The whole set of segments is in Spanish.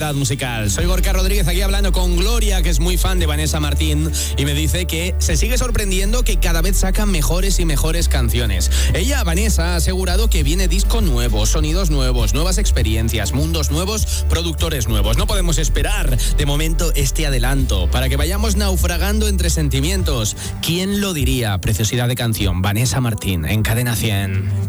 musical. Soy Gorka Rodríguez aquí hablando con Gloria, que es muy fan de Vanessa Martín, y me dice que se sigue sorprendiendo que cada vez sacan mejores y mejores canciones. Ella, Vanessa, ha asegurado que viene disco nuevo, sonidos nuevos, nuevas experiencias, mundos nuevos, productores nuevos. No podemos esperar de momento este adelanto para que vayamos naufragando entre sentimientos. ¿Quién lo diría? Preciosidad de canción, Vanessa Martín, en Cadena 100.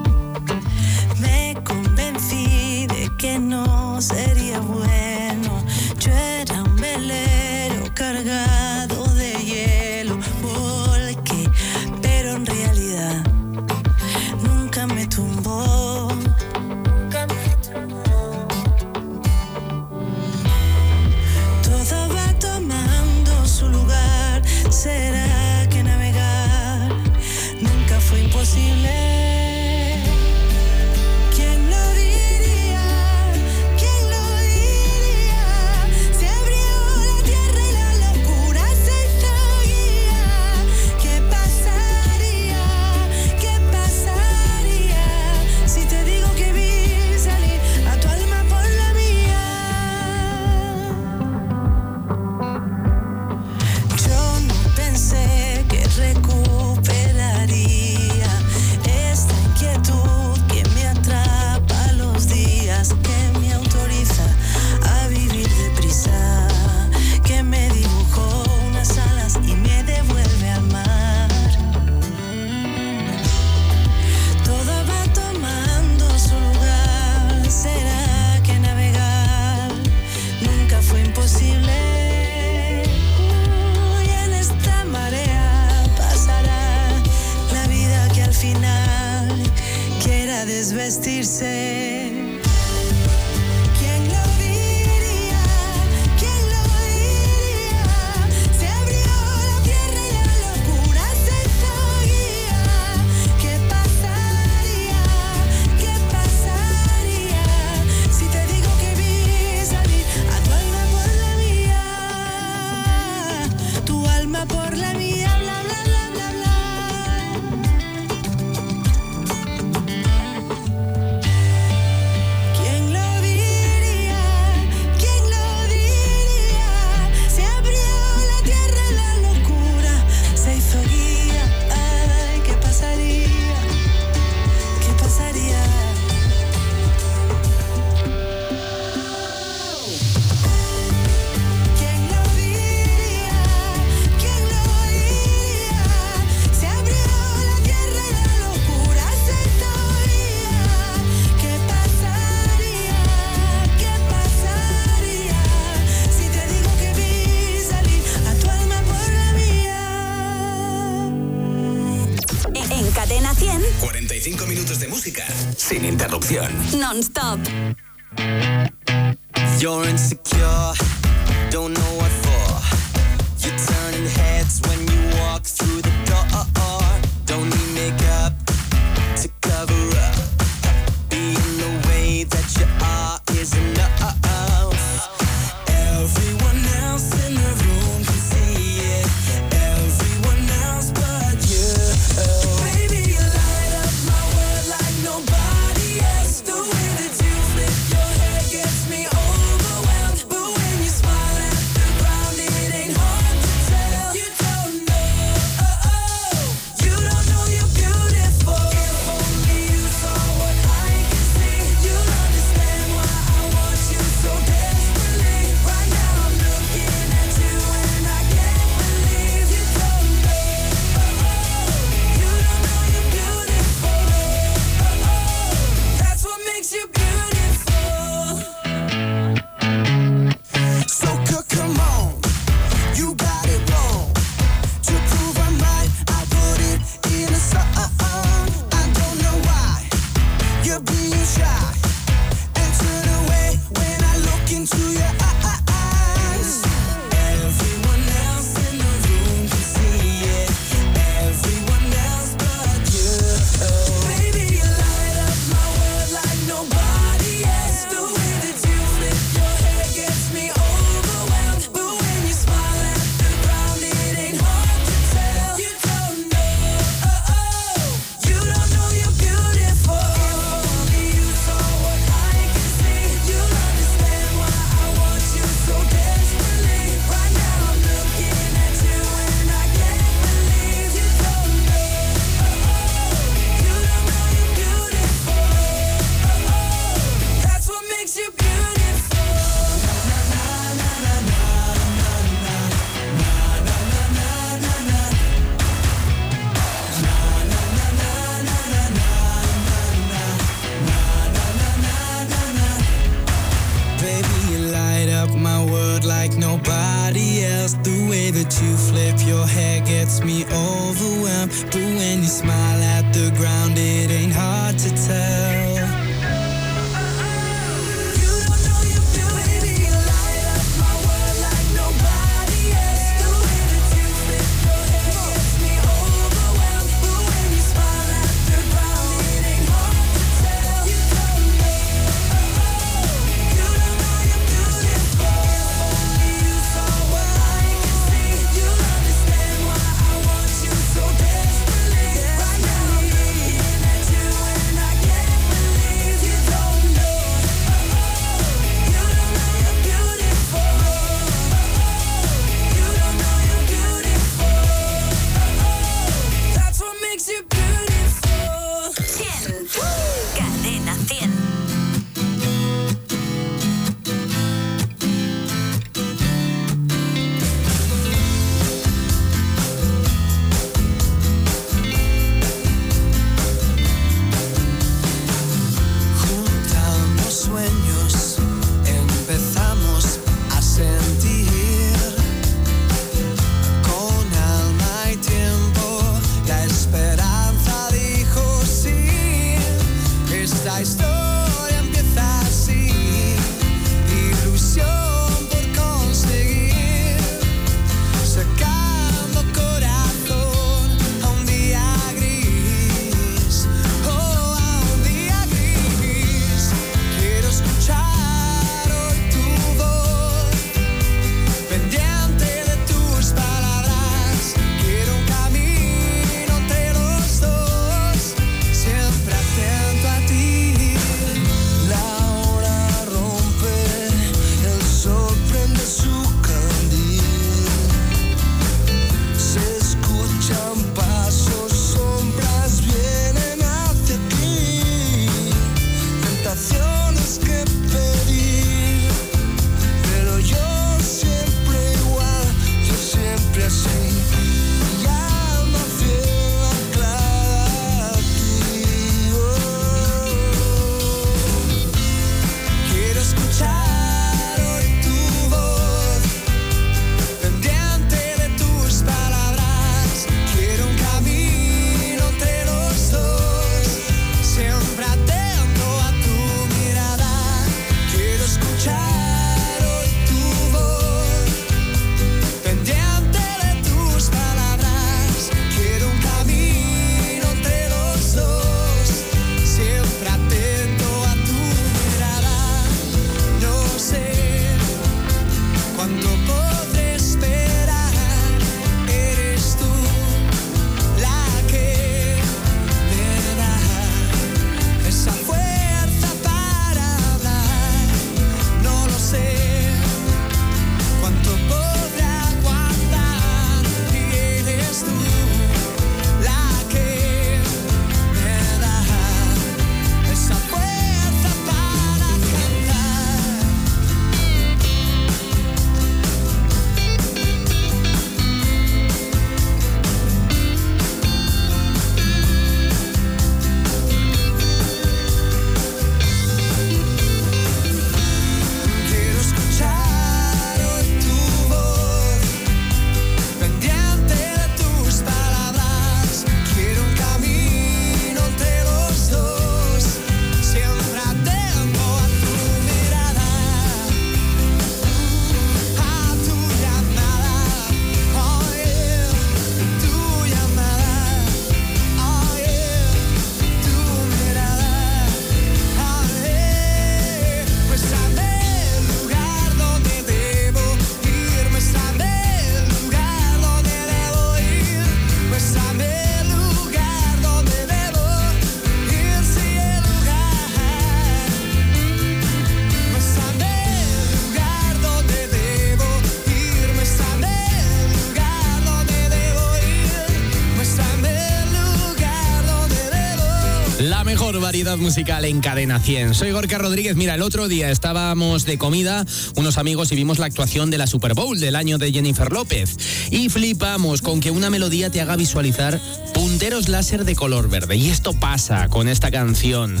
Variedad musical en Cadena 100. Soy Gorka Rodríguez. Mira, el otro día estábamos de comida unos amigos y vimos la actuación de la Super Bowl del año de Jennifer López. Y flipamos con que una melodía te haga visualizar punteros láser de color verde. Y esto pasa con esta canción.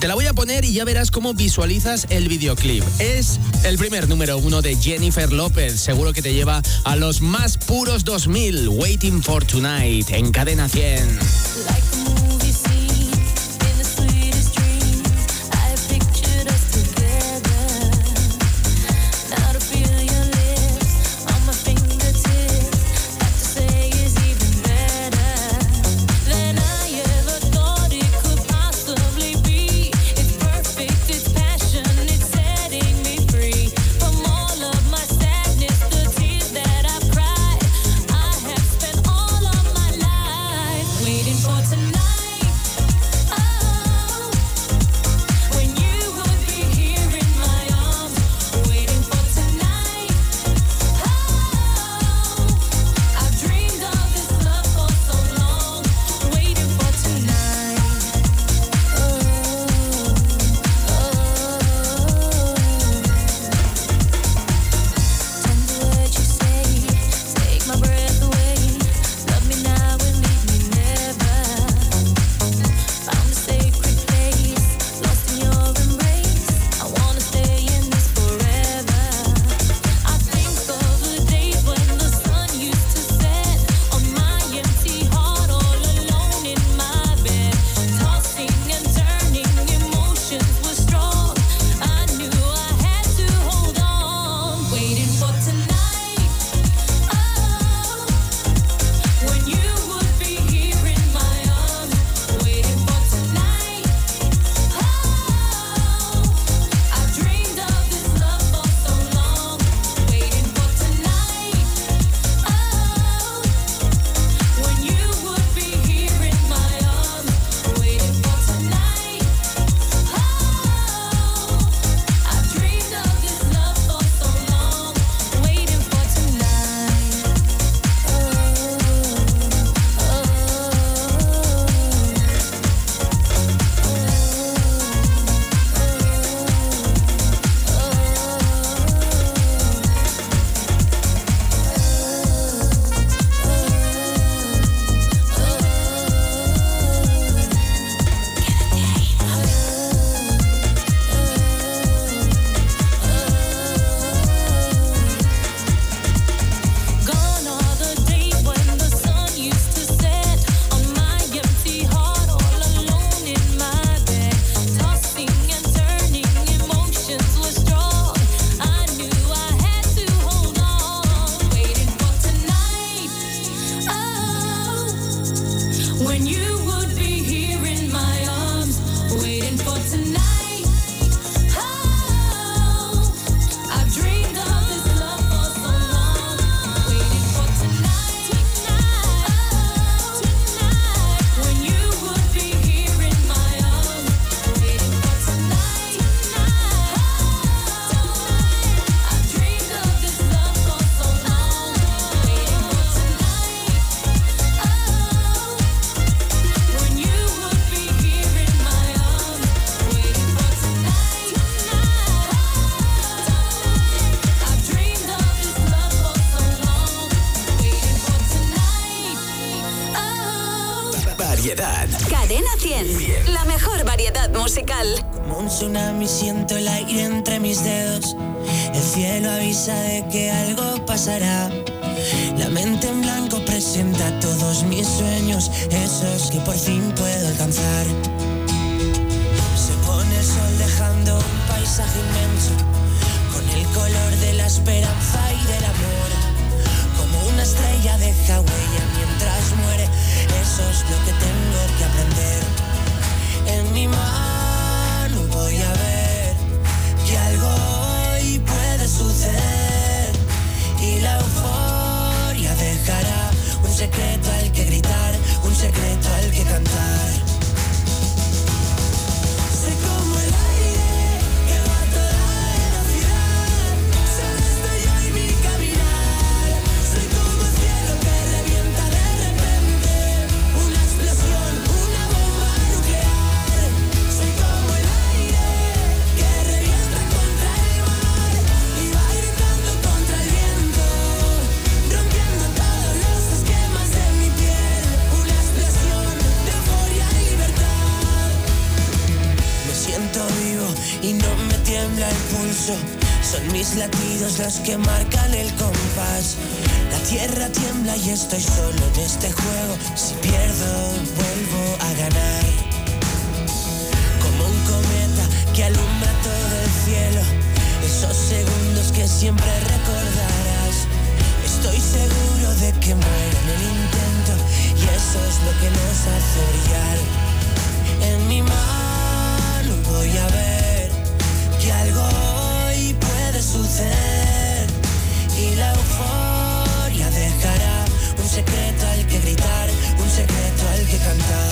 Te la voy a poner y ya verás cómo visualizas el videoclip. Es el primer número uno de Jennifer López. Seguro que te lleva a los más puros 2000. Waiting for Tonight en Cadena 100. tsunami, siento el aire entre mis dedos. El cielo avisa de que algo pasará. La mente en blanco presenta todos mis sueños, esos que por fin puedo alcanzar. Se pone el sol dejando un paisaje inmenso, con el color de la esperanza y del amor. Como una estrella deja huella mientras muere, eso es lo que tengo que aprender. En mi mano voy a ver que algo hoy puede suceder y la euforia dejará un secreto al que gritar, un secreto al que cantar. Son mis latidos los que marcan el compás. La tierra tiembla y estoy solo en este juego. Si pierdo, vuelvo a ganar. Como un cometa que alumbra todo el cielo. Esos segundos que siempre recordarás. Estoy seguro de que muero en el intento. Y eso es lo que nos hace brillar. En mi mano voy a ver suceder. Y la euforia dejará un secreto al que gritar, un secreto al que cantar.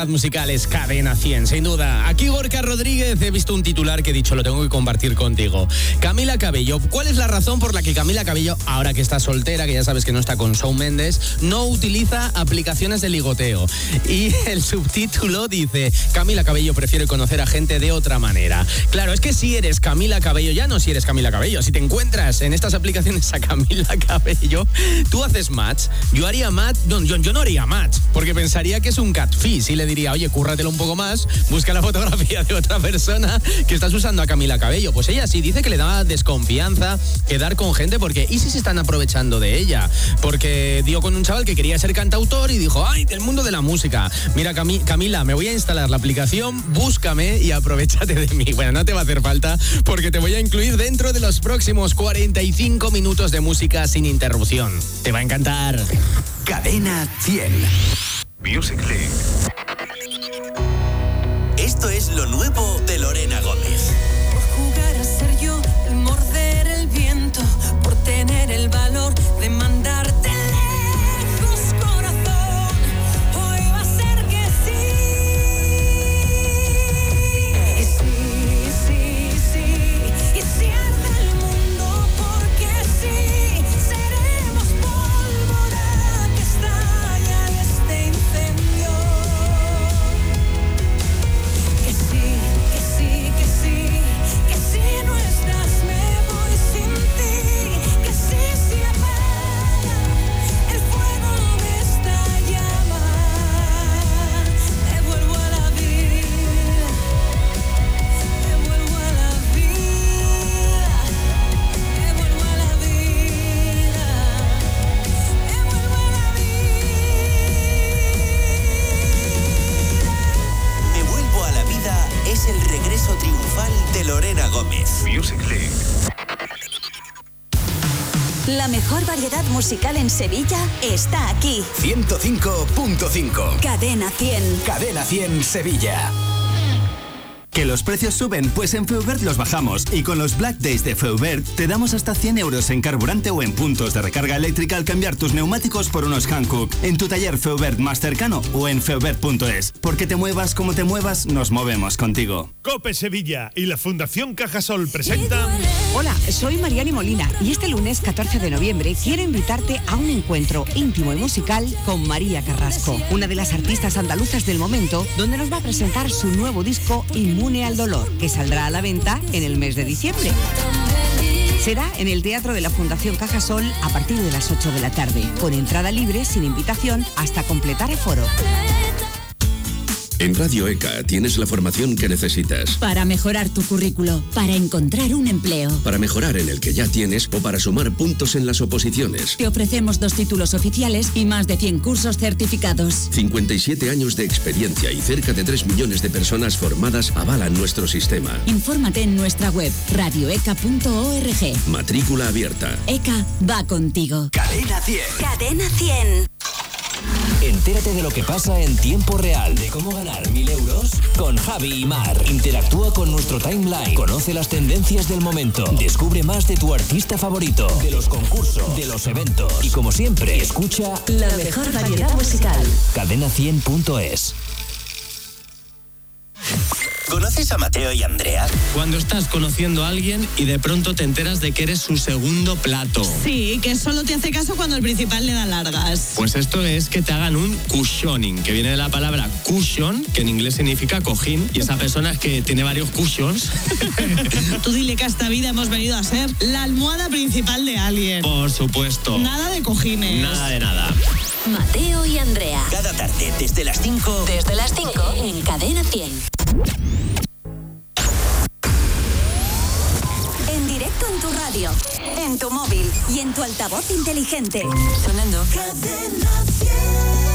Variedad musical es Cadena 100, sin duda. Aquí Gorka Rodríguez, he visto un titular que he dicho, lo tengo que compartir contigo. Camila Cabello, ¿cuál es la razón por la que Camila Cabello, ahora que está soltera, que ya sabes que no está con Shawn Mendes, no utiliza aplicaciones de ligoteo? Y el subtítulo dice, Camila Cabello prefiere conocer a gente de otra manera. Claro, es que si eres Camila Cabello, ya no si eres Camila Cabello, si te encuentras en estas aplicaciones a Camila Cabello, tú haces match. Yo haría match, no, yo, yo no haría match, porque pensaría que es un catfish y le diría, oye, cúrratelo un poco más, busca la fotografía de otra persona que estás usando a Camila Cabello. Pues ella sí dice que le da desconfianza quedar con gente porque, ¿y si se están aprovechando de ella? Porque dio con un chaval que quería ser cantautor y dijo, ay, del mundo de la música. Mira, Cami- Camila, me voy a instalar la aplicación, búscame y aprovechate de mí. Bueno, no te va a hacer falta porque te voy a incluir dentro de los próximos 45 minutos de música sin interrupción. Te va a encantar. Cadena 100. Music League. Musical en Sevilla está aquí. 105.5. Cadena 100. Cadena 100 Sevilla. ¿Que los precios suben? Pues en Feubert los bajamos y con los Black Days de Feubert te damos hasta 100 euros en carburante o en puntos de recarga eléctrica al cambiar tus neumáticos por unos Hankook en tu taller Feubert más cercano o en feubert.es. Porque te muevas como te muevas, nos movemos contigo. Cope Sevilla y la Fundación Cajasol presentan Hola, soy Mariani Molina y este lunes 14 de noviembre quiero invitarte a un encuentro íntimo y musical con María Carrasco, una de las artistas andaluzas del momento, donde nos va a presentar su nuevo disco Inmune al Dolor, que saldrá a la venta en el mes de diciembre. Será en el Teatro de la Fundación Cajasol a partir de las 8 de la tarde, con entrada libre sin invitación hasta completar el foro. En Radio ECA tienes la formación que necesitas. Para mejorar tu currículo, para encontrar un empleo. Para mejorar en el que ya tienes o para sumar puntos en las oposiciones. Te ofrecemos dos títulos oficiales y más de 100 cursos certificados. 57 años de experiencia y cerca de 3 millones de personas formadas avalan nuestro sistema. Infórmate en nuestra web radioeca.org. Matrícula abierta. ECA va contigo. Cadena 100. Cadena 100. Entérate de lo que pasa en tiempo real, de cómo ganar mil euros con Javi y Mar. Interactúa con nuestro timeline, conoce las tendencias del momento, descubre más de tu artista favorito, de los concursos, de los eventos y como siempre, escucha La mejor variedad musical. cadena100.es. ¿Conoces a Mateo y Andrea? Cuando estás conociendo a alguien y de pronto te enteras de que eres su segundo plato. Sí, que solo te hace caso cuando el principal le da largas. Pues esto es que te hagan un cushioning, que viene de la palabra cushion, que en inglés significa cojín, y esa persona es que tiene varios cushions. Tú dile que esta vida hemos venido a ser la almohada principal de alguien. Por supuesto. Nada de cojines. Nada de nada. Mateo y Andrea. Cada tarde, desde las 5. Desde las 5 en Cadena 100. En directo en tu radio, en tu móvil y en tu altavoz inteligente. Sonando.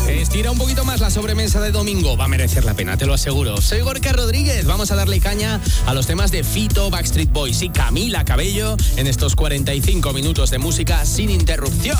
Estira un poquito más la sobremesa de domingo. Va a merecer la pena, te lo aseguro. Soy Gorka Rodríguez. Vamos a darle caña a los temas de Fito, Backstreet Boys y Camila Cabello en estos 45 minutos de música sin interrupción.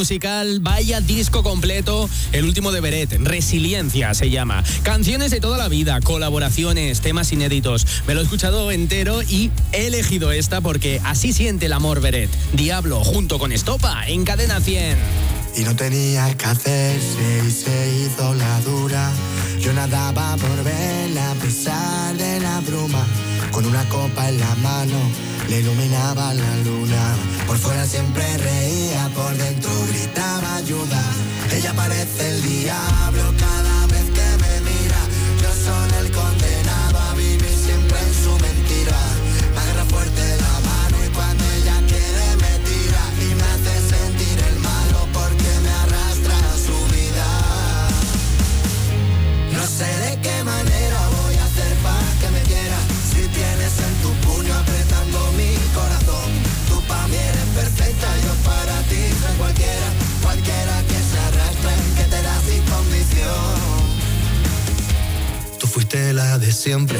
musical, vaya disco completo, el último de Beret, Resiliencia se llama. Canciones de toda la vida, colaboraciones, temas inéditos. Me lo he escuchado entero y he elegido esta porque así siente el amor Beret. Diablo junto con Estopa en Cadena 100. Y no tenía que hacerse y se hizo la dura. Yo nadaba por verla a de la bruma, con una copa en la mano le iluminaba la luna. Por fuera siempre reía, por dentro gritaba ayuda. Ella parece el diablo siempre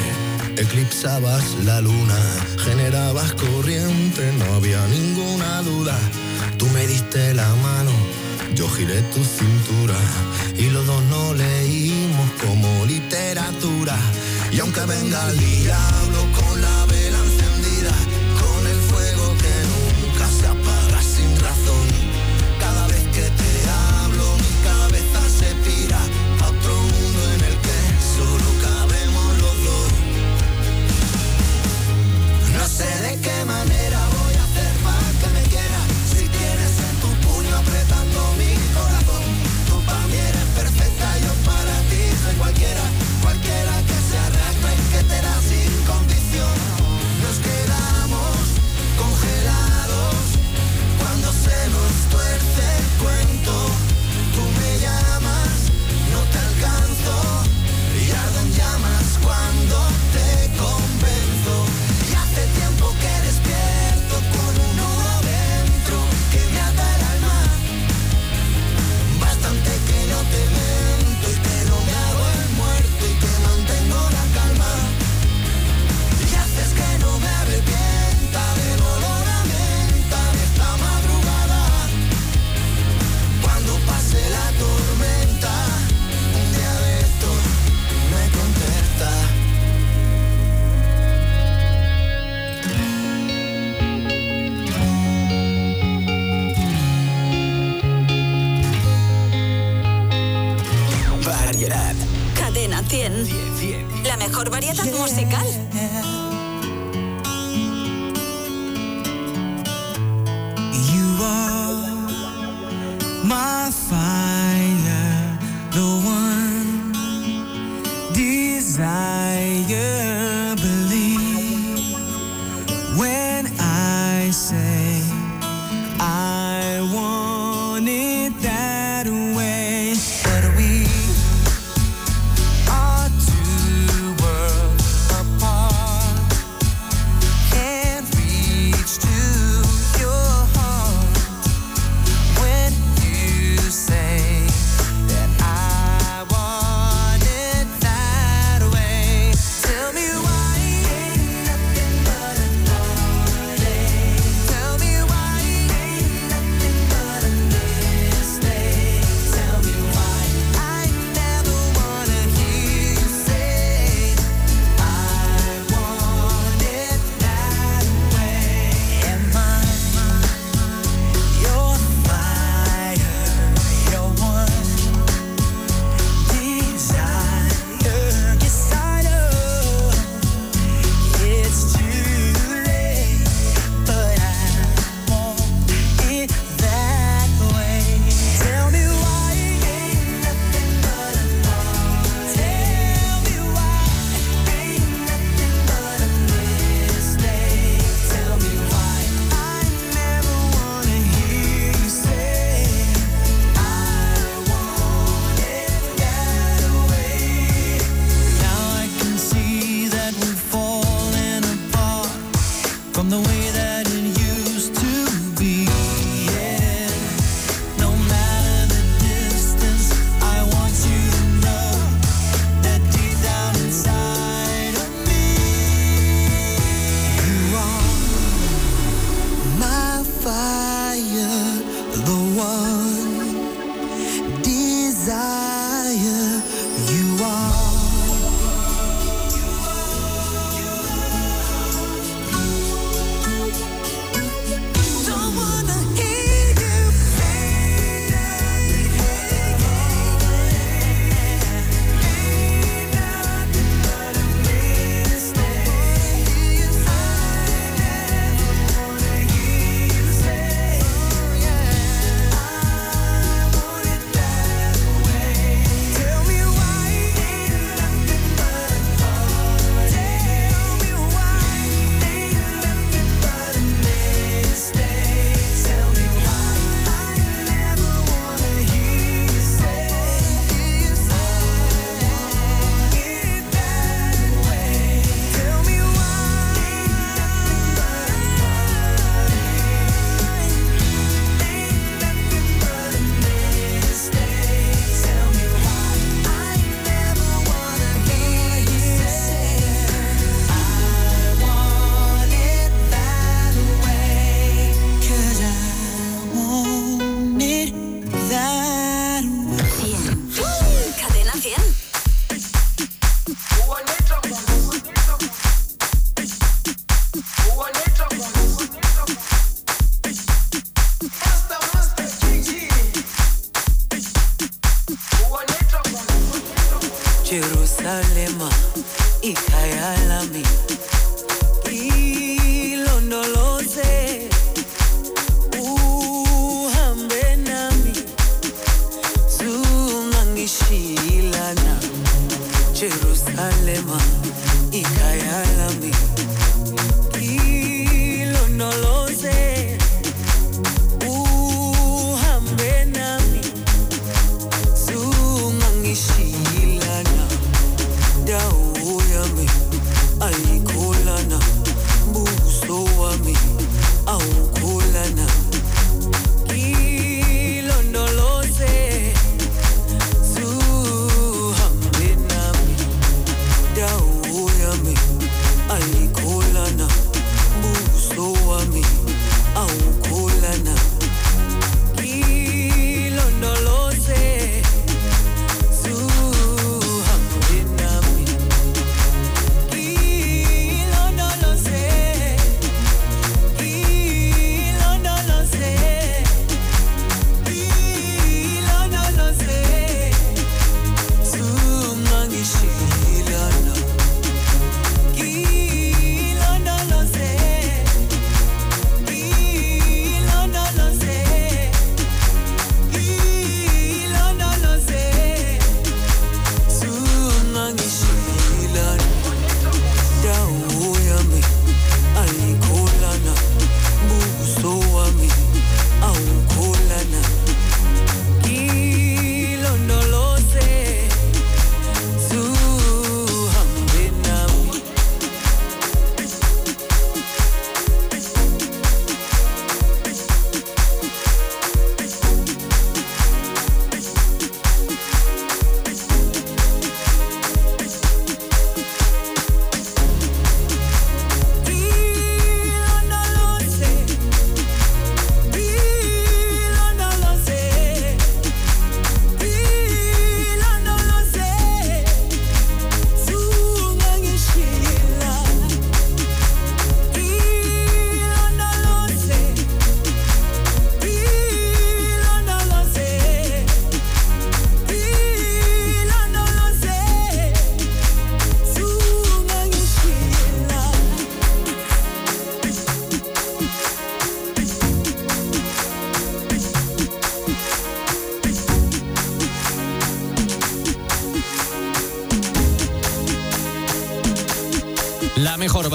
eclipsabas la luna, generabas corriente, no había ninguna duda. Tú me diste la mano, yo giré tu cintura y los dos no leímos como literatura. Y aunque venga el día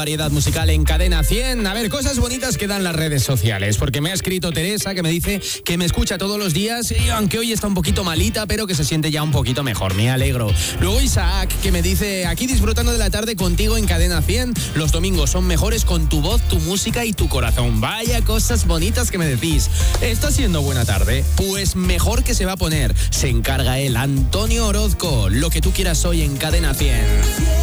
variedad musical en Cadena 100. A ver, cosas bonitas que dan las redes sociales, porque me ha escrito Teresa que me dice que me escucha todos los días y aunque hoy está un poquito malita, pero que se siente ya un poquito mejor, me alegro. Luego Isaac que me dice, aquí disfrutando de la tarde contigo en Cadena 100, los domingos son mejores con tu voz, tu música y tu corazón. Vaya cosas bonitas que me decís. Está siendo buena tarde, pues mejor que se va a poner. Se encarga él, Antonio Orozco, lo que tú quieras hoy en Cadena 100.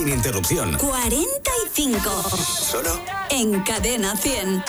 sin interrupción. 45. Solo en Cadena 100.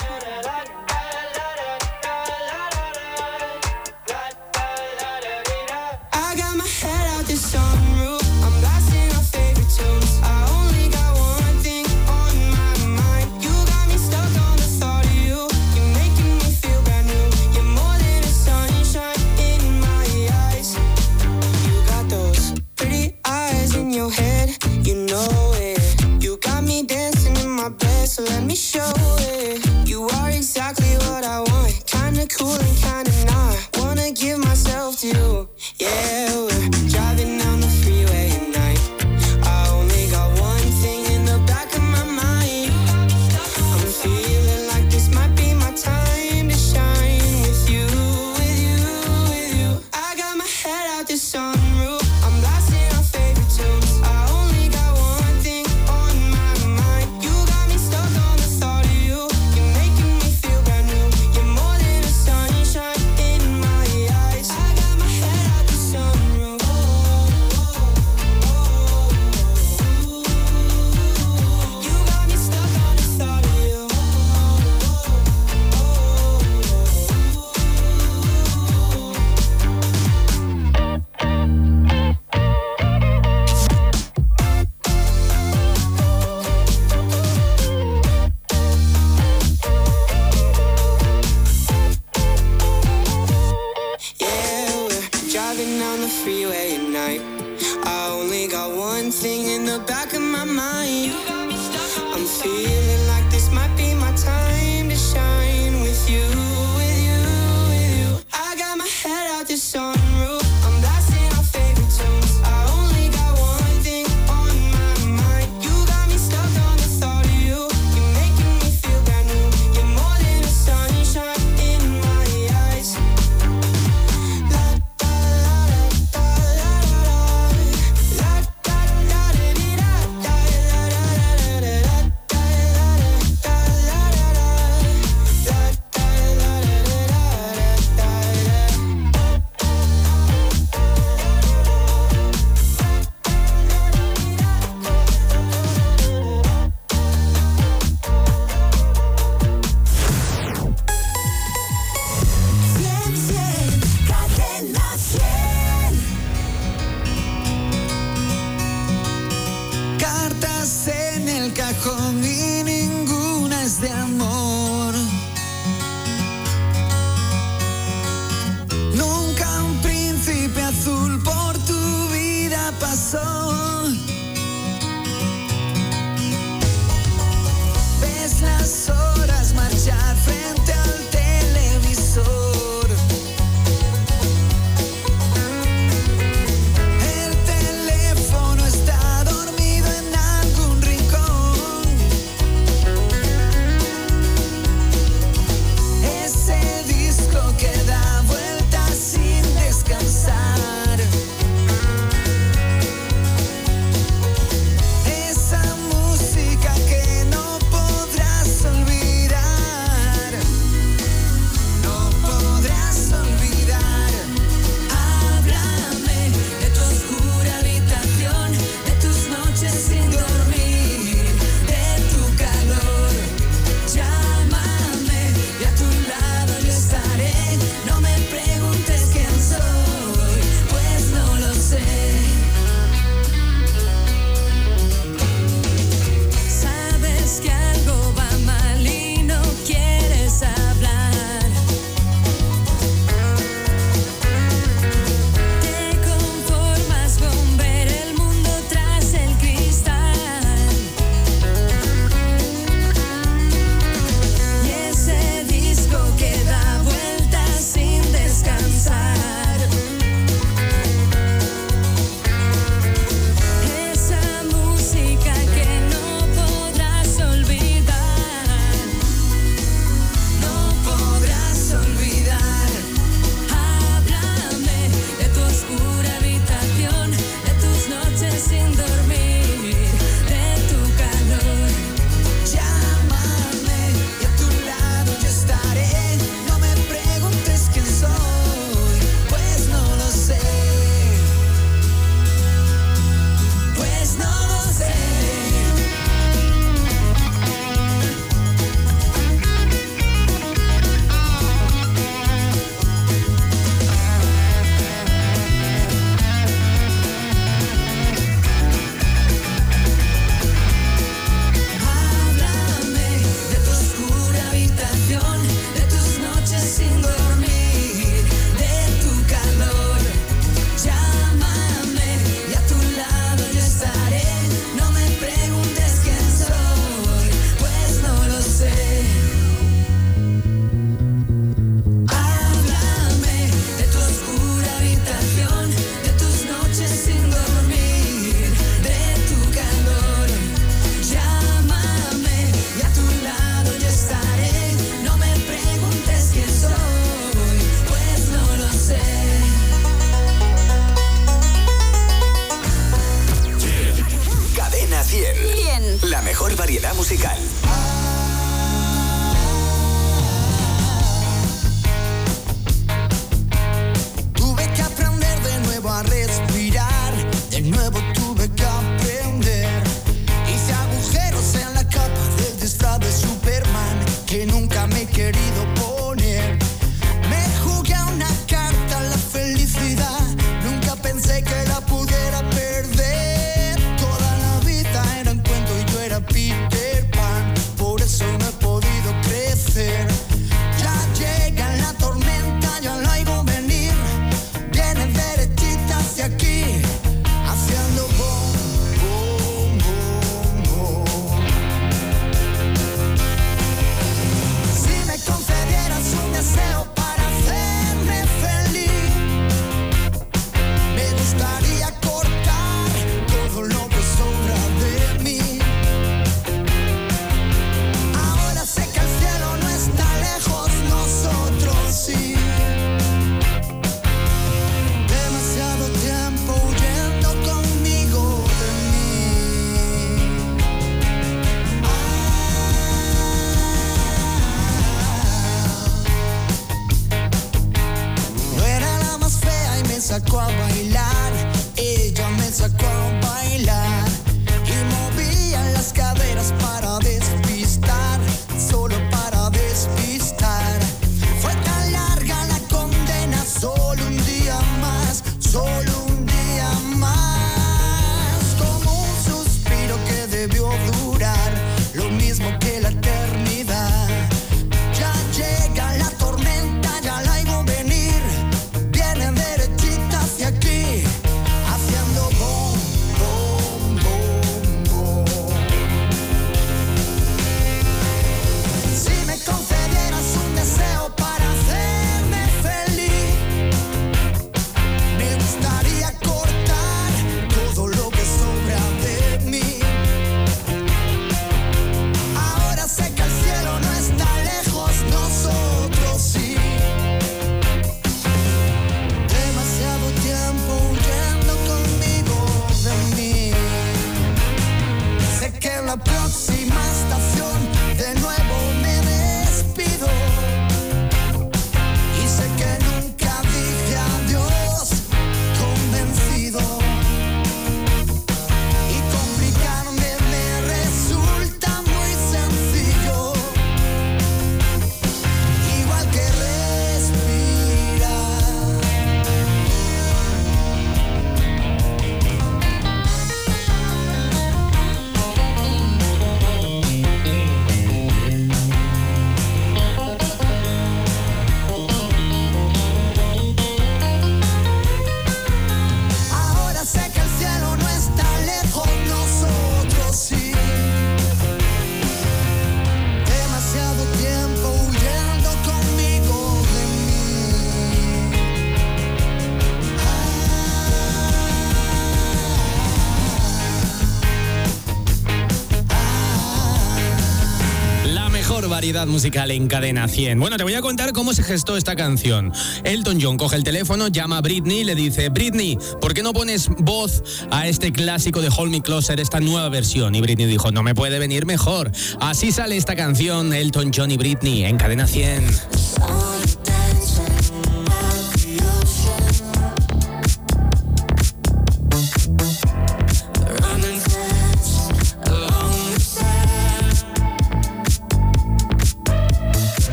Musical en Cadena 100. Bueno, te voy a contar cómo se gestó esta canción. Elton John coge el teléfono, llama a Britney y le dice, Britney, ¿por qué no pones voz a este clásico de Hold Me Closer, esta nueva versión? Y Britney dijo, no me puede venir mejor. Así sale esta canción, Elton John y Britney, en Cadena 100.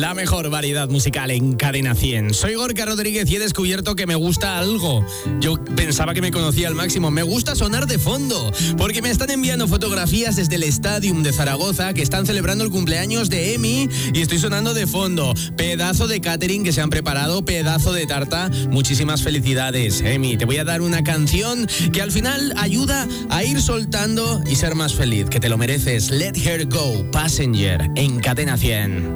la mejor variedad musical en Cadena 100. Soy Gorka Rodríguez y he descubierto que me gusta algo. Yo pensaba que me conocía al máximo. Me gusta sonar de fondo, porque me están enviando fotografías desde el Stadium de Zaragoza que están celebrando el cumpleaños de Emi y estoy sonando de fondo. Pedazo de catering que se han preparado, pedazo de tarta. Muchísimas felicidades, Emi. Te voy a dar una canción que al final ayuda a ir soltando y ser más feliz, que te lo mereces. Let Her Go, Passenger, en Cadena 100.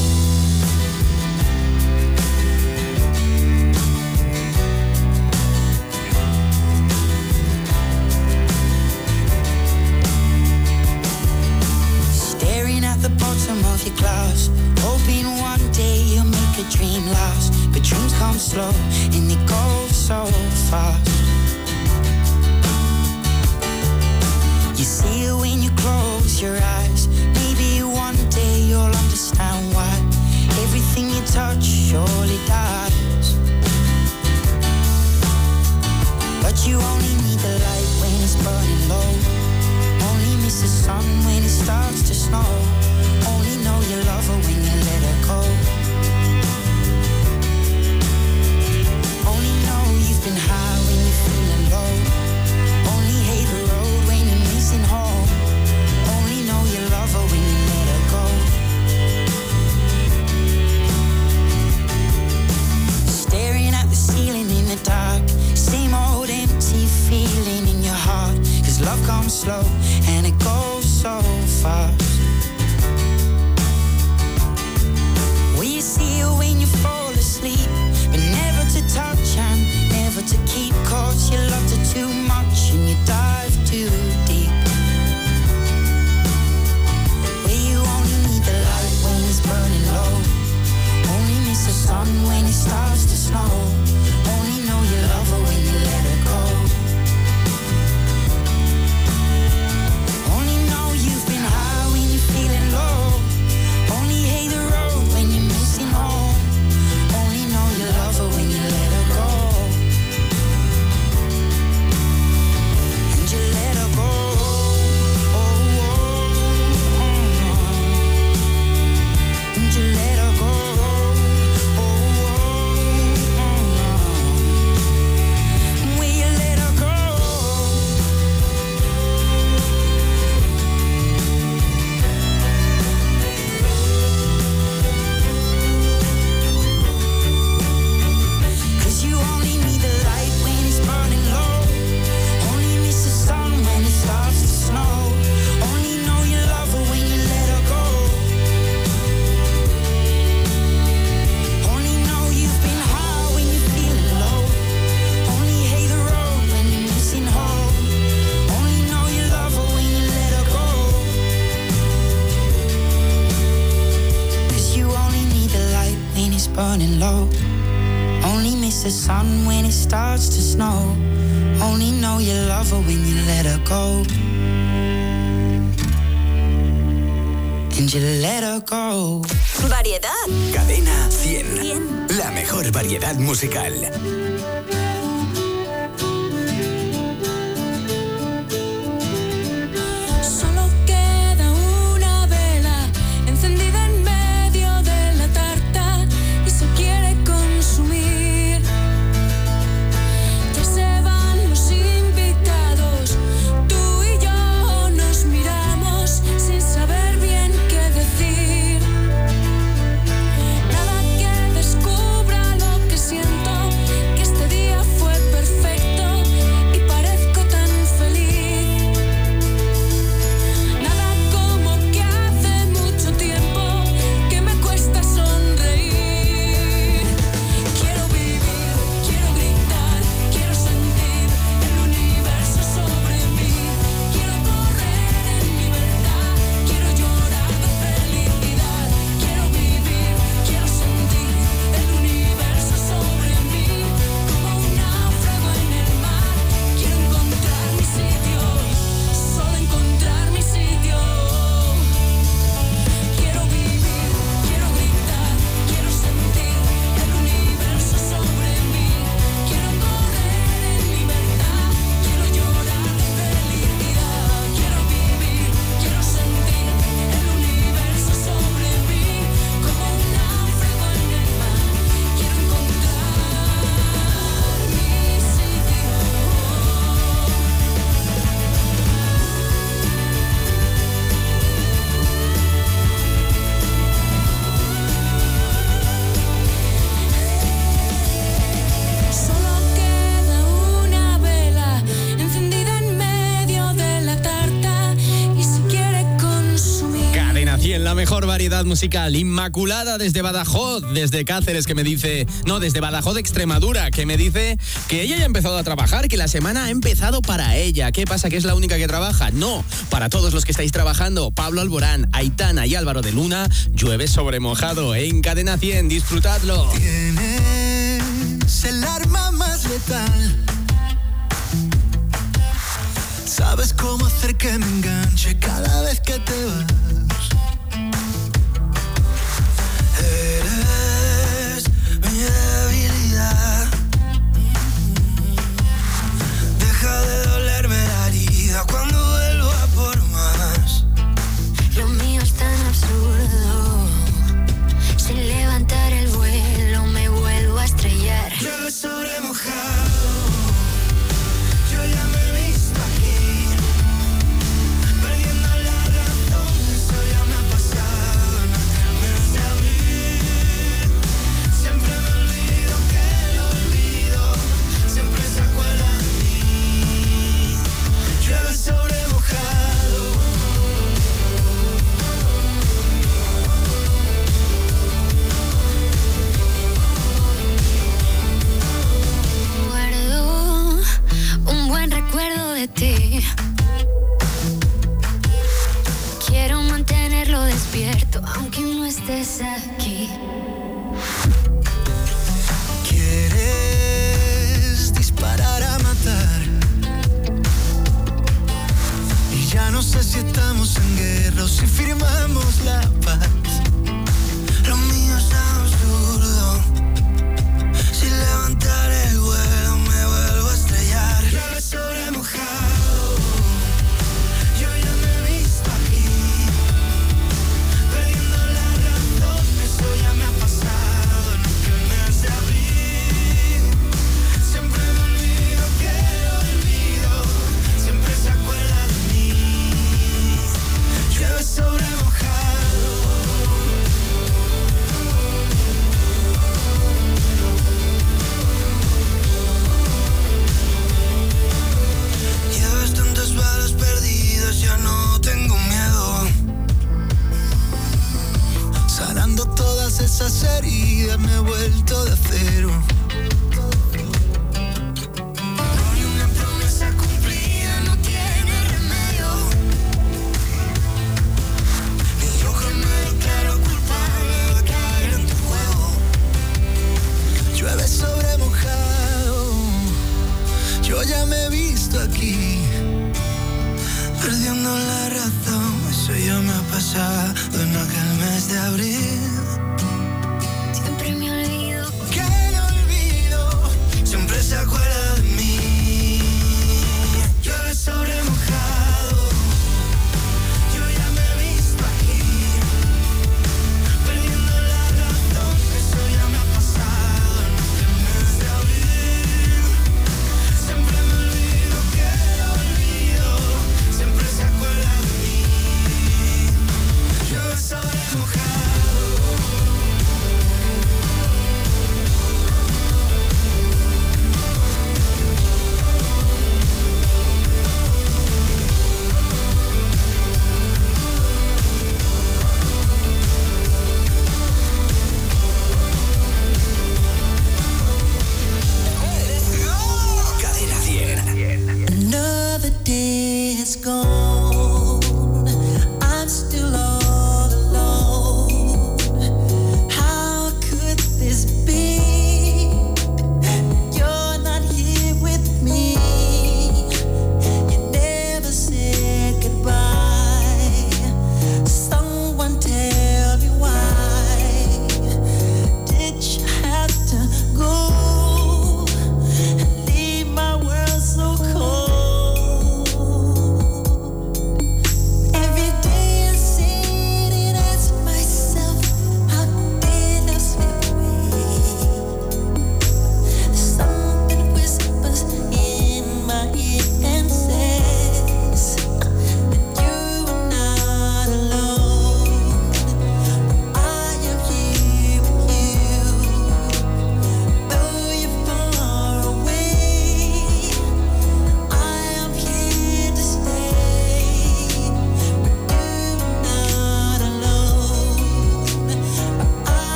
Inmaculada desde Badajoz, desde Cáceres, que me dice. No, desde Badajoz, Extremadura, que me dice que ella ya ha empezado a trabajar, que la semana ha empezado para ella. ¿Qué pasa? ¿Que es la única que trabaja? No, para todos los que estáis trabajando, Pablo Alborán, Aitana y Álvaro de Luna, llueve sobre mojado en Cadena 100. Disfrutadlo. El arma más letal. Sabes cómo hacer que me enganche cada vez que te.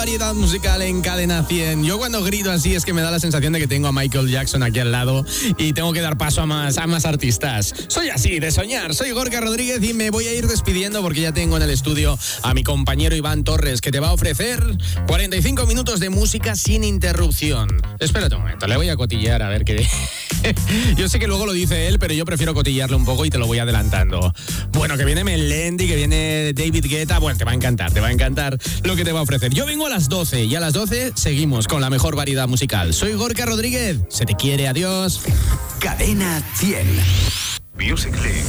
Variedad musical en cadena 100. Yo cuando grito así es que me da la sensación de que tengo a Michael Jackson aquí al lado y tengo que dar paso a más, a más artistas. Soy así, de soñar. Soy Gorka Rodríguez y me voy a ir despidiendo porque ya tengo en el estudio a mi compañero Iván Torres que te va a ofrecer 45 minutos de música sin interrupción. Espérate un momento, le voy a cotillar a ver qué... yo sé que luego lo dice él, pero yo prefiero cotillarle un poco y te lo voy adelantando. Bueno, que viene Melendi, que viene David Guetta. Bueno, te va a encantar, te va a encantar lo que te va a ofrecer. Yo vengo a las 12 y a las 12 seguimos con la mejor variedad musical. Soy Gorka Rodríguez. Se te quiere, adiós. Cadena 100. Music League.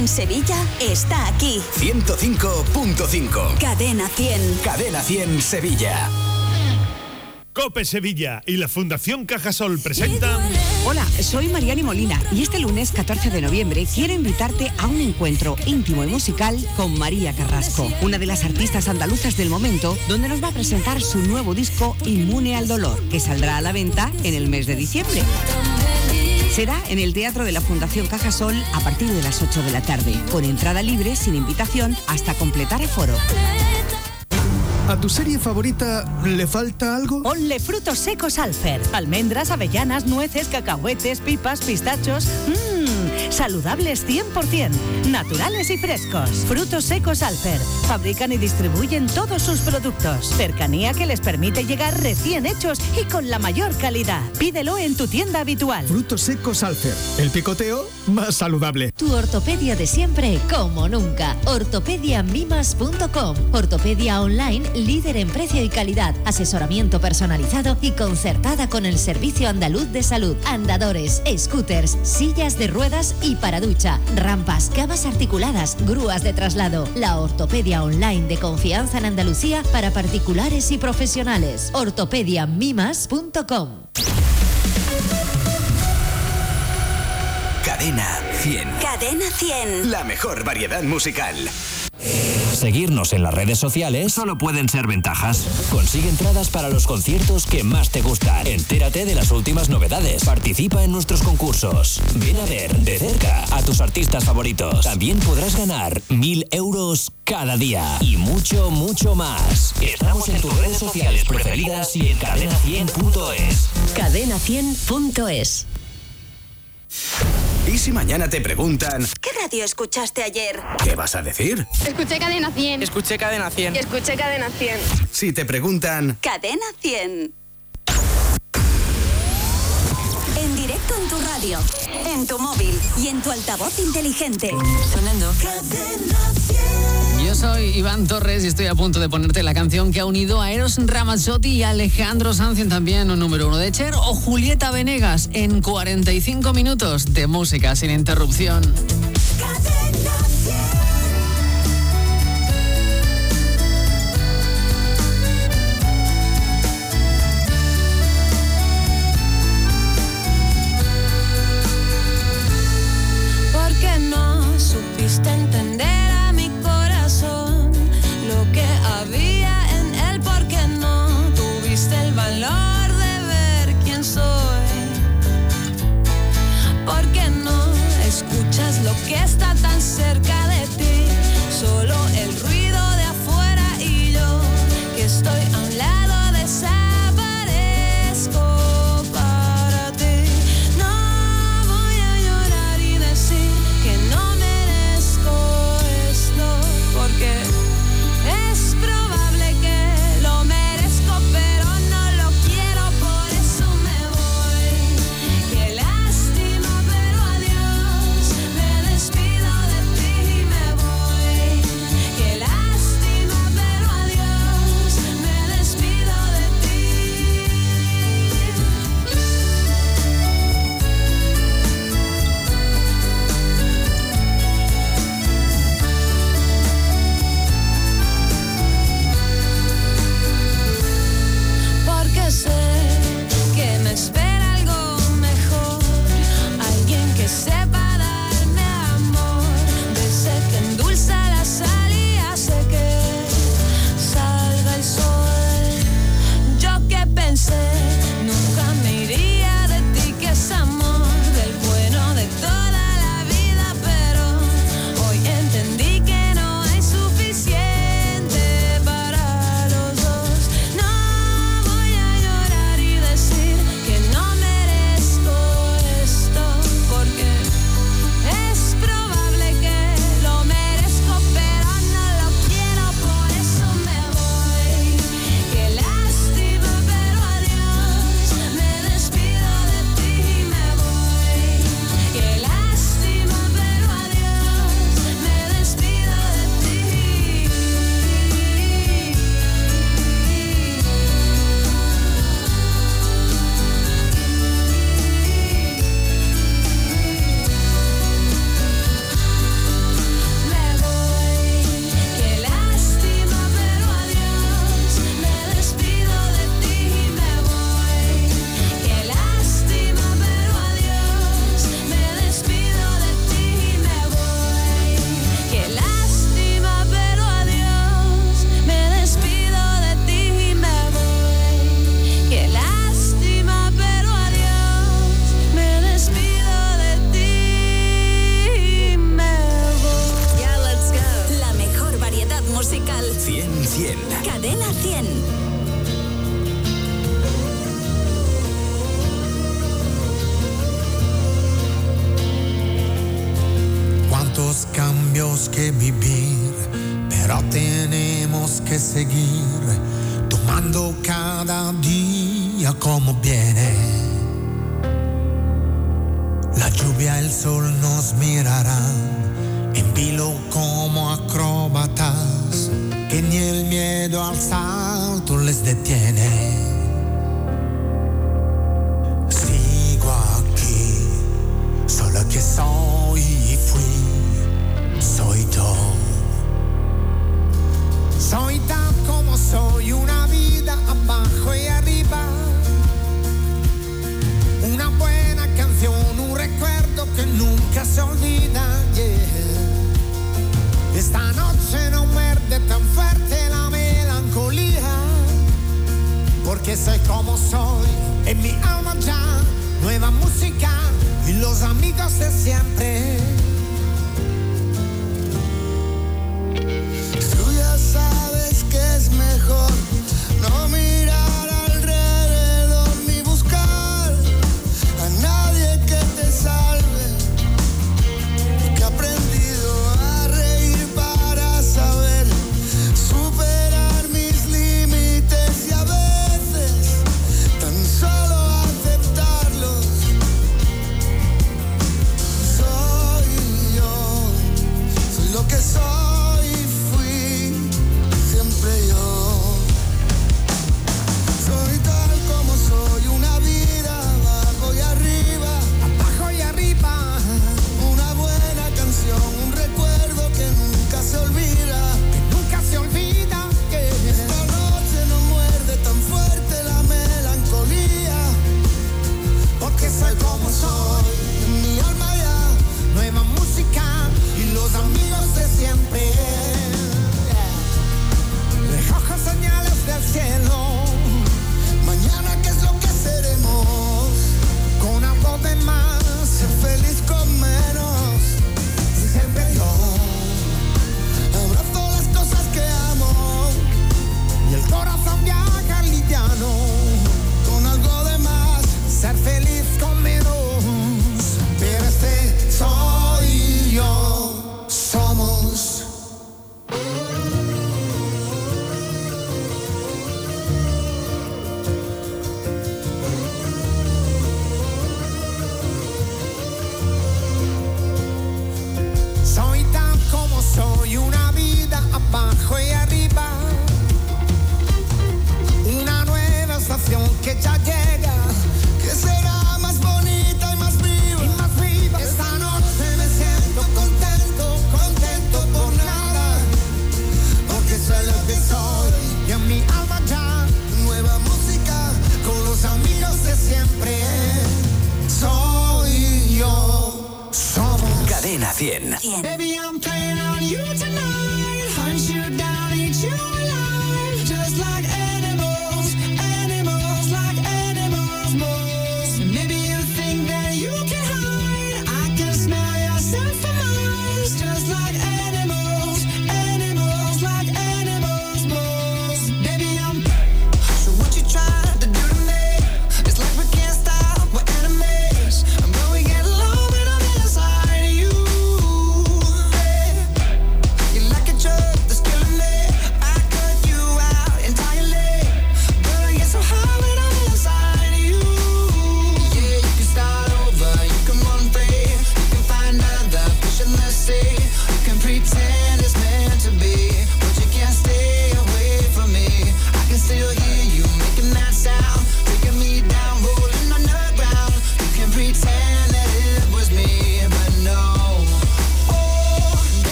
En Sevilla está aquí. 105.5. Cadena 100. Cadena 100 Sevilla. Cope Sevilla y la Fundación Cajasol presentan Hola, soy Mariani Molina y este lunes 14 de noviembre quiero invitarte a un encuentro íntimo y musical con María Carrasco, una de las artistas andaluzas del momento, donde nos va a presentar su nuevo disco Inmune al Dolor, que saldrá a la venta en el mes de diciembre. Será en el Teatro de la Fundación Cajasol a partir de las 8 de la tarde, con entrada libre, sin invitación, hasta completar aforo. ¿A tu serie favorita le falta algo? Ponle frutos secos Alfer. Almendras, avellanas, nueces, cacahuetes, pipas, pistachos. Mmm, saludables 100%, naturales y frescos. Frutos secos Alfer. Fabrican y distribuyen todos sus productos. Cercanía que les permite llegar recién hechos y con la mayor calidad. Pídelo en tu tienda habitual. Frutos secos Alfer. El picoteo más saludable. Tu ortopedia de siempre, como nunca. Ortopediamimas.com. Ortopedia online, líder en precio y calidad. Asesoramiento personalizado y concertada con el Servicio Andaluz de Salud. Andadores, scooters, sillas de ruedas y para ducha. Rampas, camas articuladas, grúas de traslado. La ortopedia online de confianza en Andalucía para particulares y profesionales. Ortopediamimas.com. Cadena 100. Cadena 100. La mejor variedad musical. Seguirnos en las redes sociales solo pueden ser ventajas. Consigue entradas para los conciertos que más te gustan. Entérate de las últimas novedades. Participa en nuestros concursos. Ven a ver de cerca a tus artistas favoritos. También podrás ganar mil euros cada día. Y mucho, mucho más. Estamos en tus redes sociales preferidas y en cadena100.es. Cadena100.es. ¿Y si mañana te preguntan, ¿Qué radio escuchaste ayer? ¿qué vas a decir? Escuché Cadena 100. Escuché Cadena 100. Escuché Cadena 100. Si te preguntan, Cadena 100. Directo en tu radio, en tu móvil y en tu altavoz inteligente. Sonando. Yo soy Iván Torres y estoy a punto de ponerte la canción que ha unido a Eros Ramazzotti y Alejandro Sanz en también un número uno de Cher o Julieta Venegas en 45 minutos de música sin interrupción. cerca.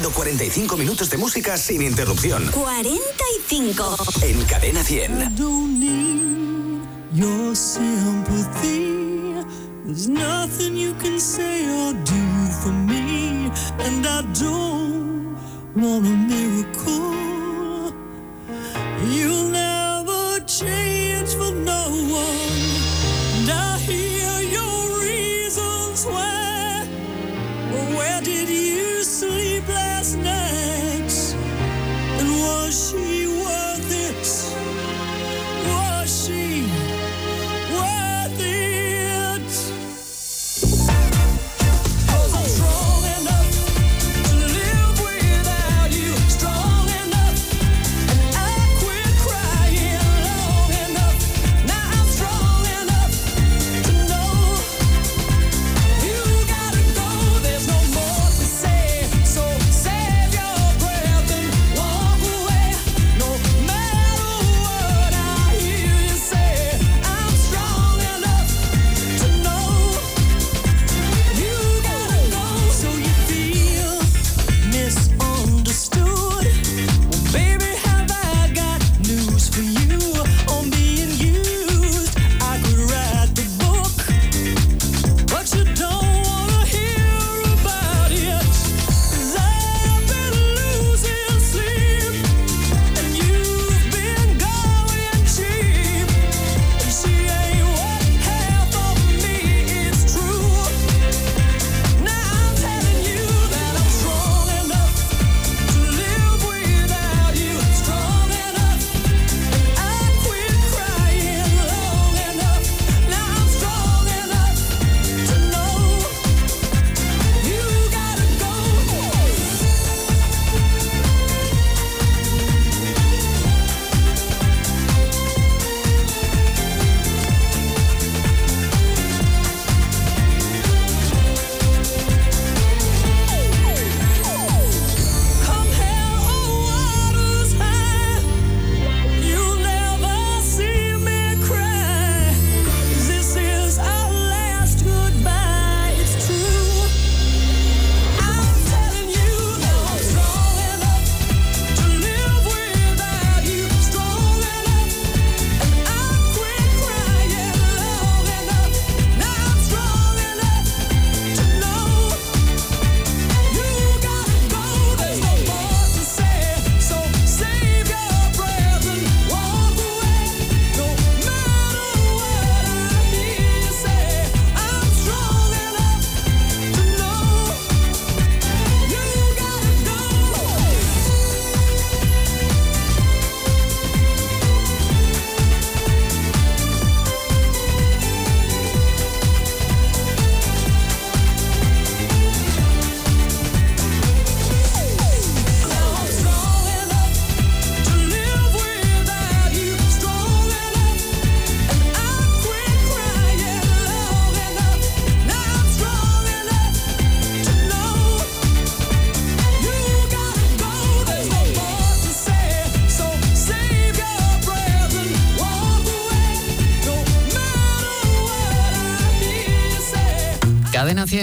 45 minutos de música sin interrupción. 45 en cadena 100. There's nothing you can say or do for me. And I don't want a miracle.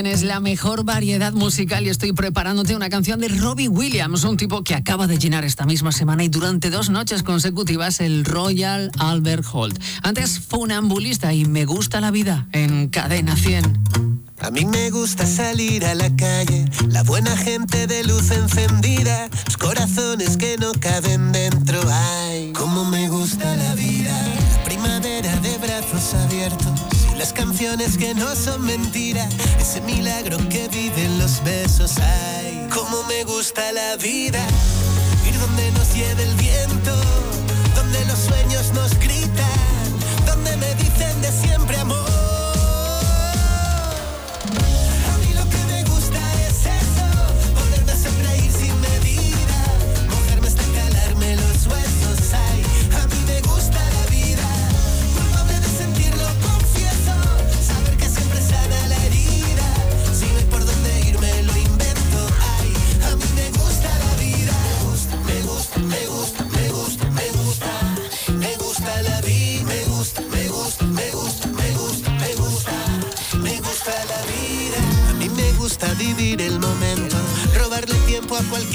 tienes la mejor variedad musical y estoy preparándote una canción de Robbie Williams, un tipo que acaba de llenar esta misma semana y durante dos noches consecutivas el Royal Albert Hall. Antes fue un ambulista y Me Gusta la Vida en Cadena 100. A mí me gusta salir a la calle, la buena gente de luz encendida, los corazones que no caben dentro. Ay, cómo me gusta la vida, la primavera de brazos abiertos las canciones que no son mentira, ese milagro que viven los besos. Ay, cómo me gusta la vida, ir donde nos lleve el viento, donde los sueños nos gritan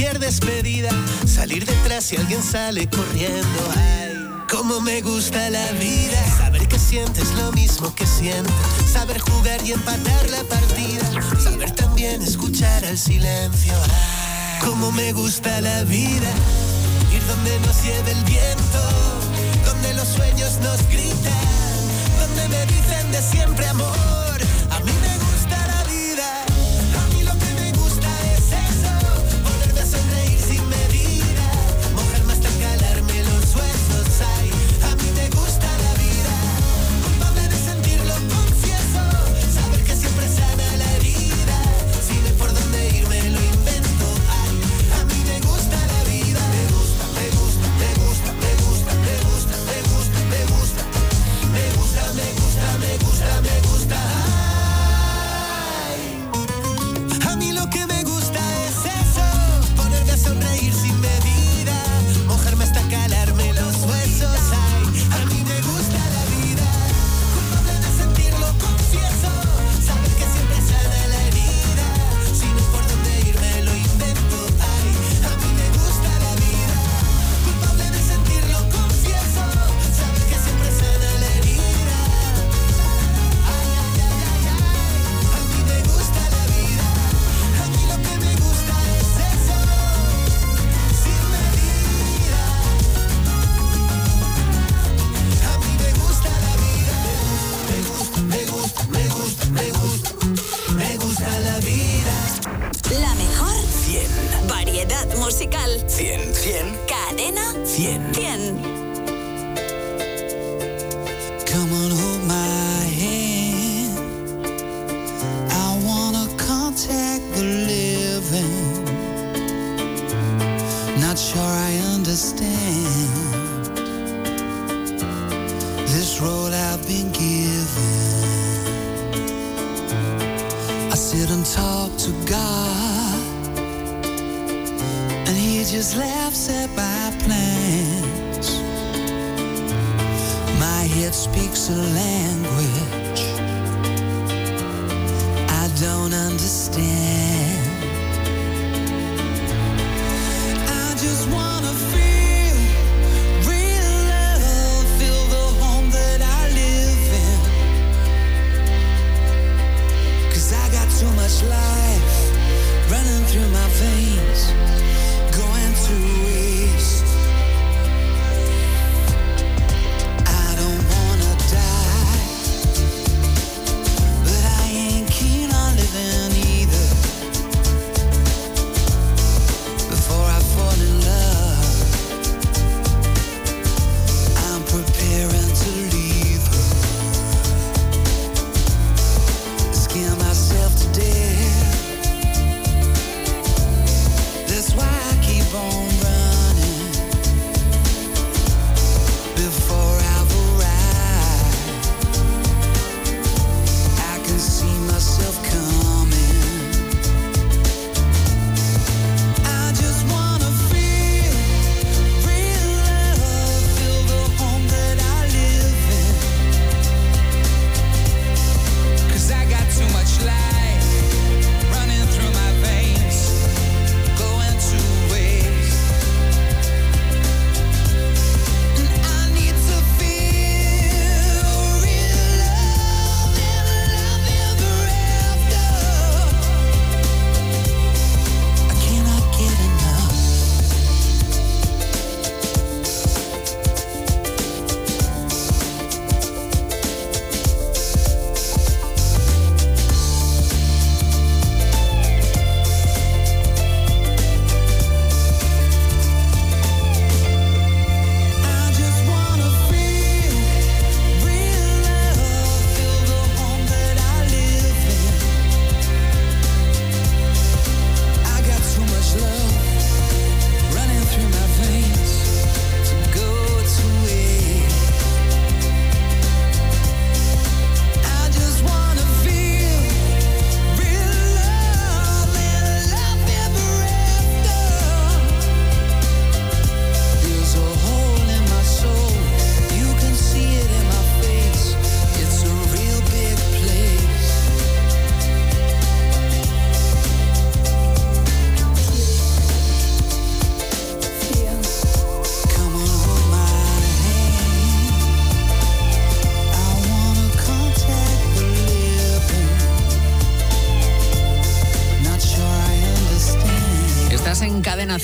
cualquier despedida, salir detrás si alguien sale corriendo. Ay, cómo me gusta la vida. Saber que sientes lo mismo que siento. Saber jugar y empatar la partida. Saber también escuchar al silencio. Ay, cómo me gusta la vida. Ir donde nos lleve el viento. Donde los sueños nos gritan. Donde me dicen de siempre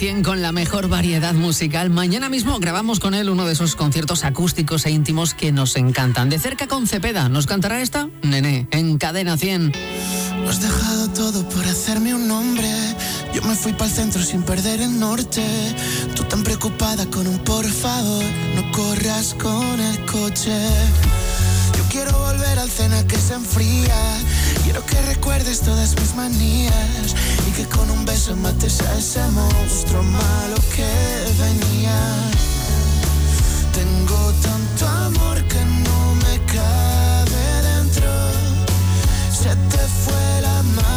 100 con la mejor variedad musical. Mañana mismo grabamos con él uno de esos conciertos acústicos e íntimos que nos encantan. De cerca con Cepeda, ¿nos cantará esta? Nene, en Cadena 100. Lo has dejado todo por hacerme un nombre. Yo me fui para el centro sin perder el norte. Tú tan preocupada con un por favor, no corras con el coche. Yo quiero volver al cena que se enfría. Quiero que recuerdes todas mis manías que con un beso mates a ese monstruo malo que venía. Tengo tanto amor que no me cabe dentro. Se te fue la mano.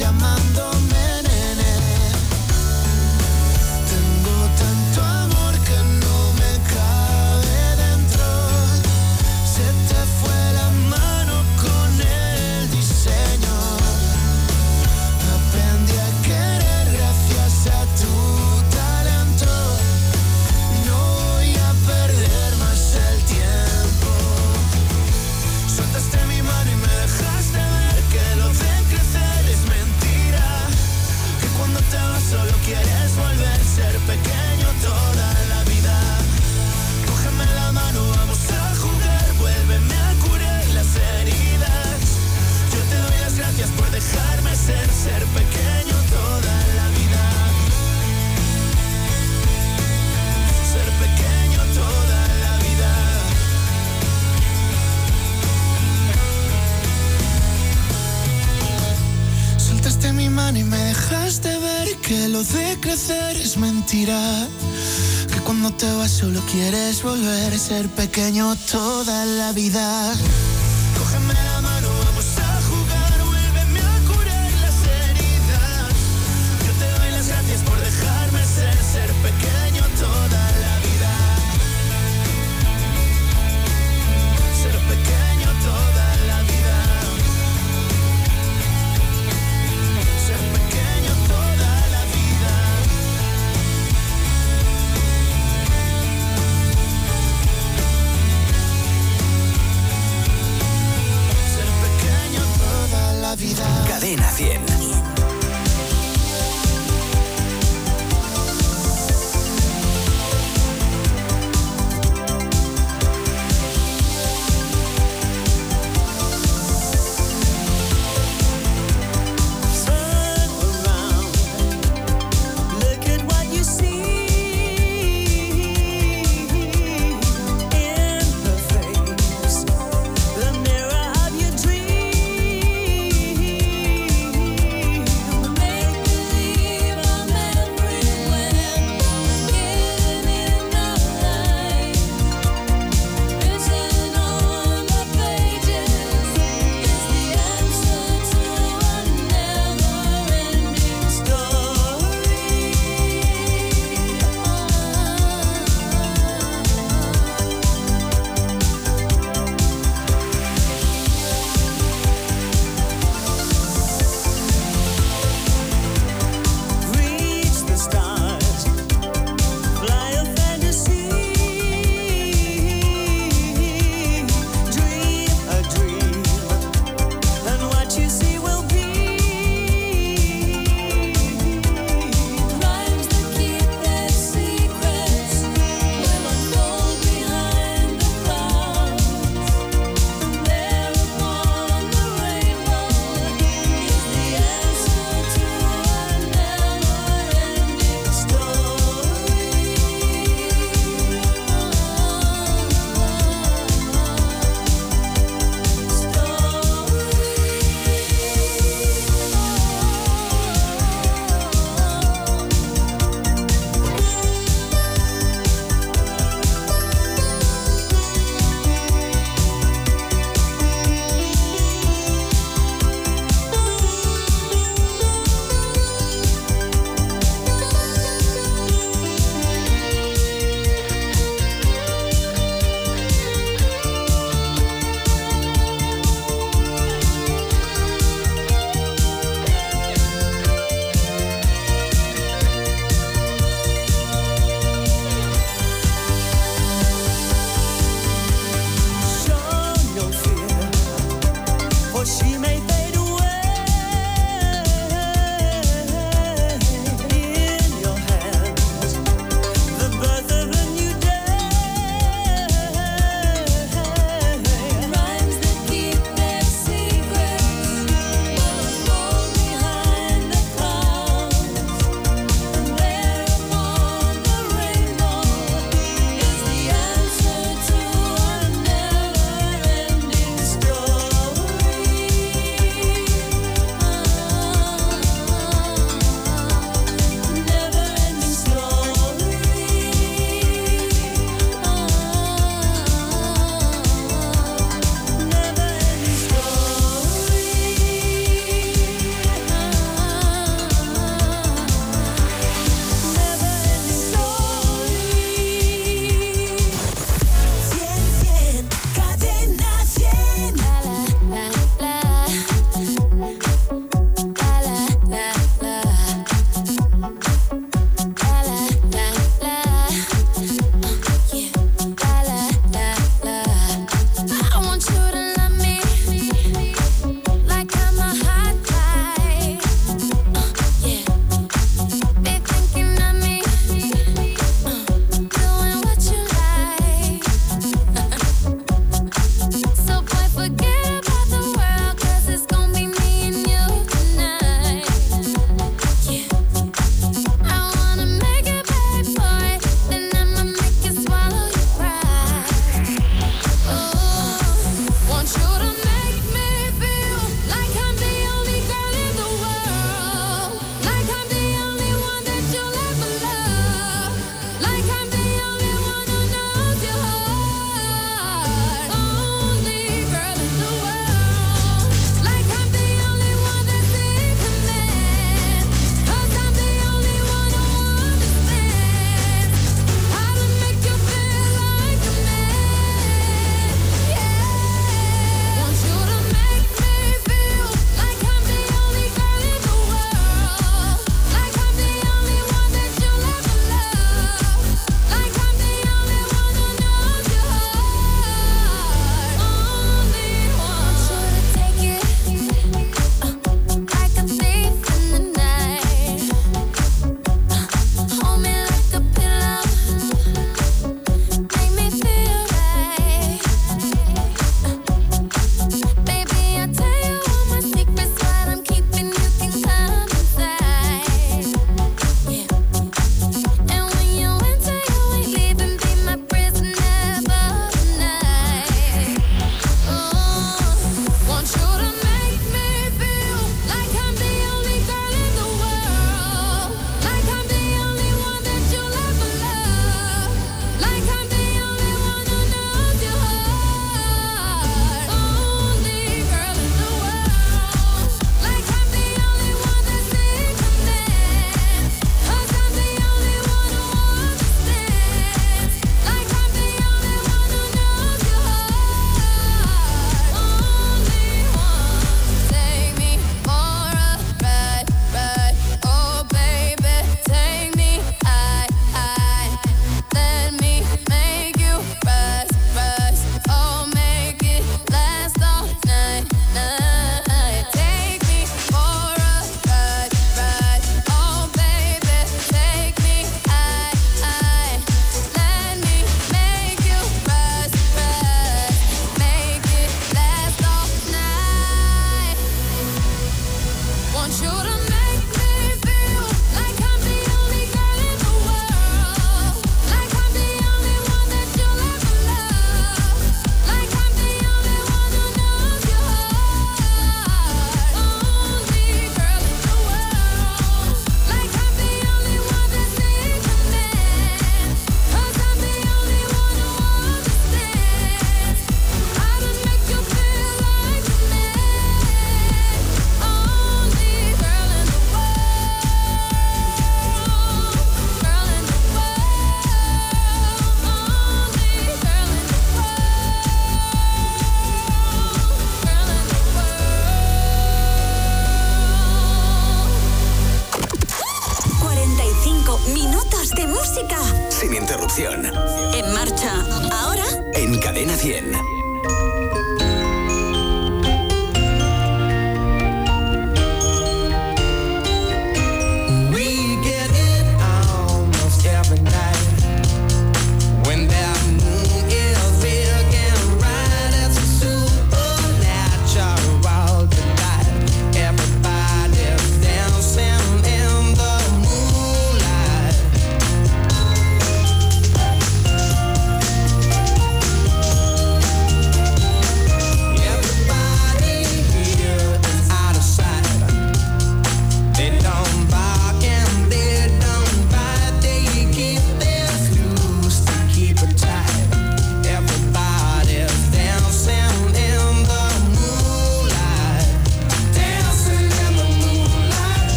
Yeah, man. te vas, solo quieres volver a ser pequeño toda la vida.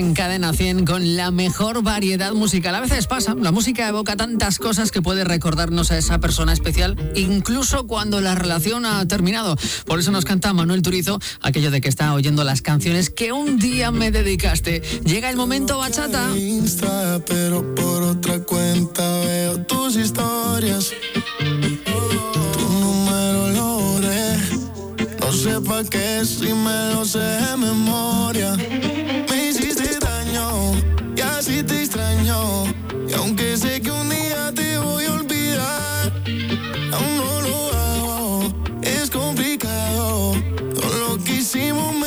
en Cadena 100 con la mejor variedad musical. A veces pasa, la música evoca tantas cosas que puede recordarnos a esa persona especial, incluso cuando la relación ha terminado. Por eso nos canta Manuel Turizo aquello de que está oyendo las canciones que un día me dedicaste. Llega el momento bachata. Pero por otra cuenta veo tus historias. Todo lo que hicimos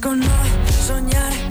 Con no soñar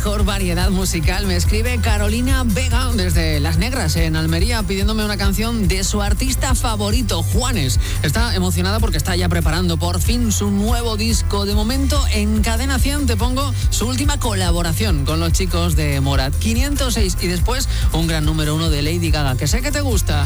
mejor variedad musical. Me escribe Carolina Vega desde Las Negras, en Almería, pidiéndome una canción de su artista favorito, Juanes. Está emocionada porque está ya preparando por fin su nuevo disco. De momento, en Cadena 100 te pongo su última colaboración con los chicos de Morat 506 y después un gran número uno de Lady Gaga, que sé que te gusta.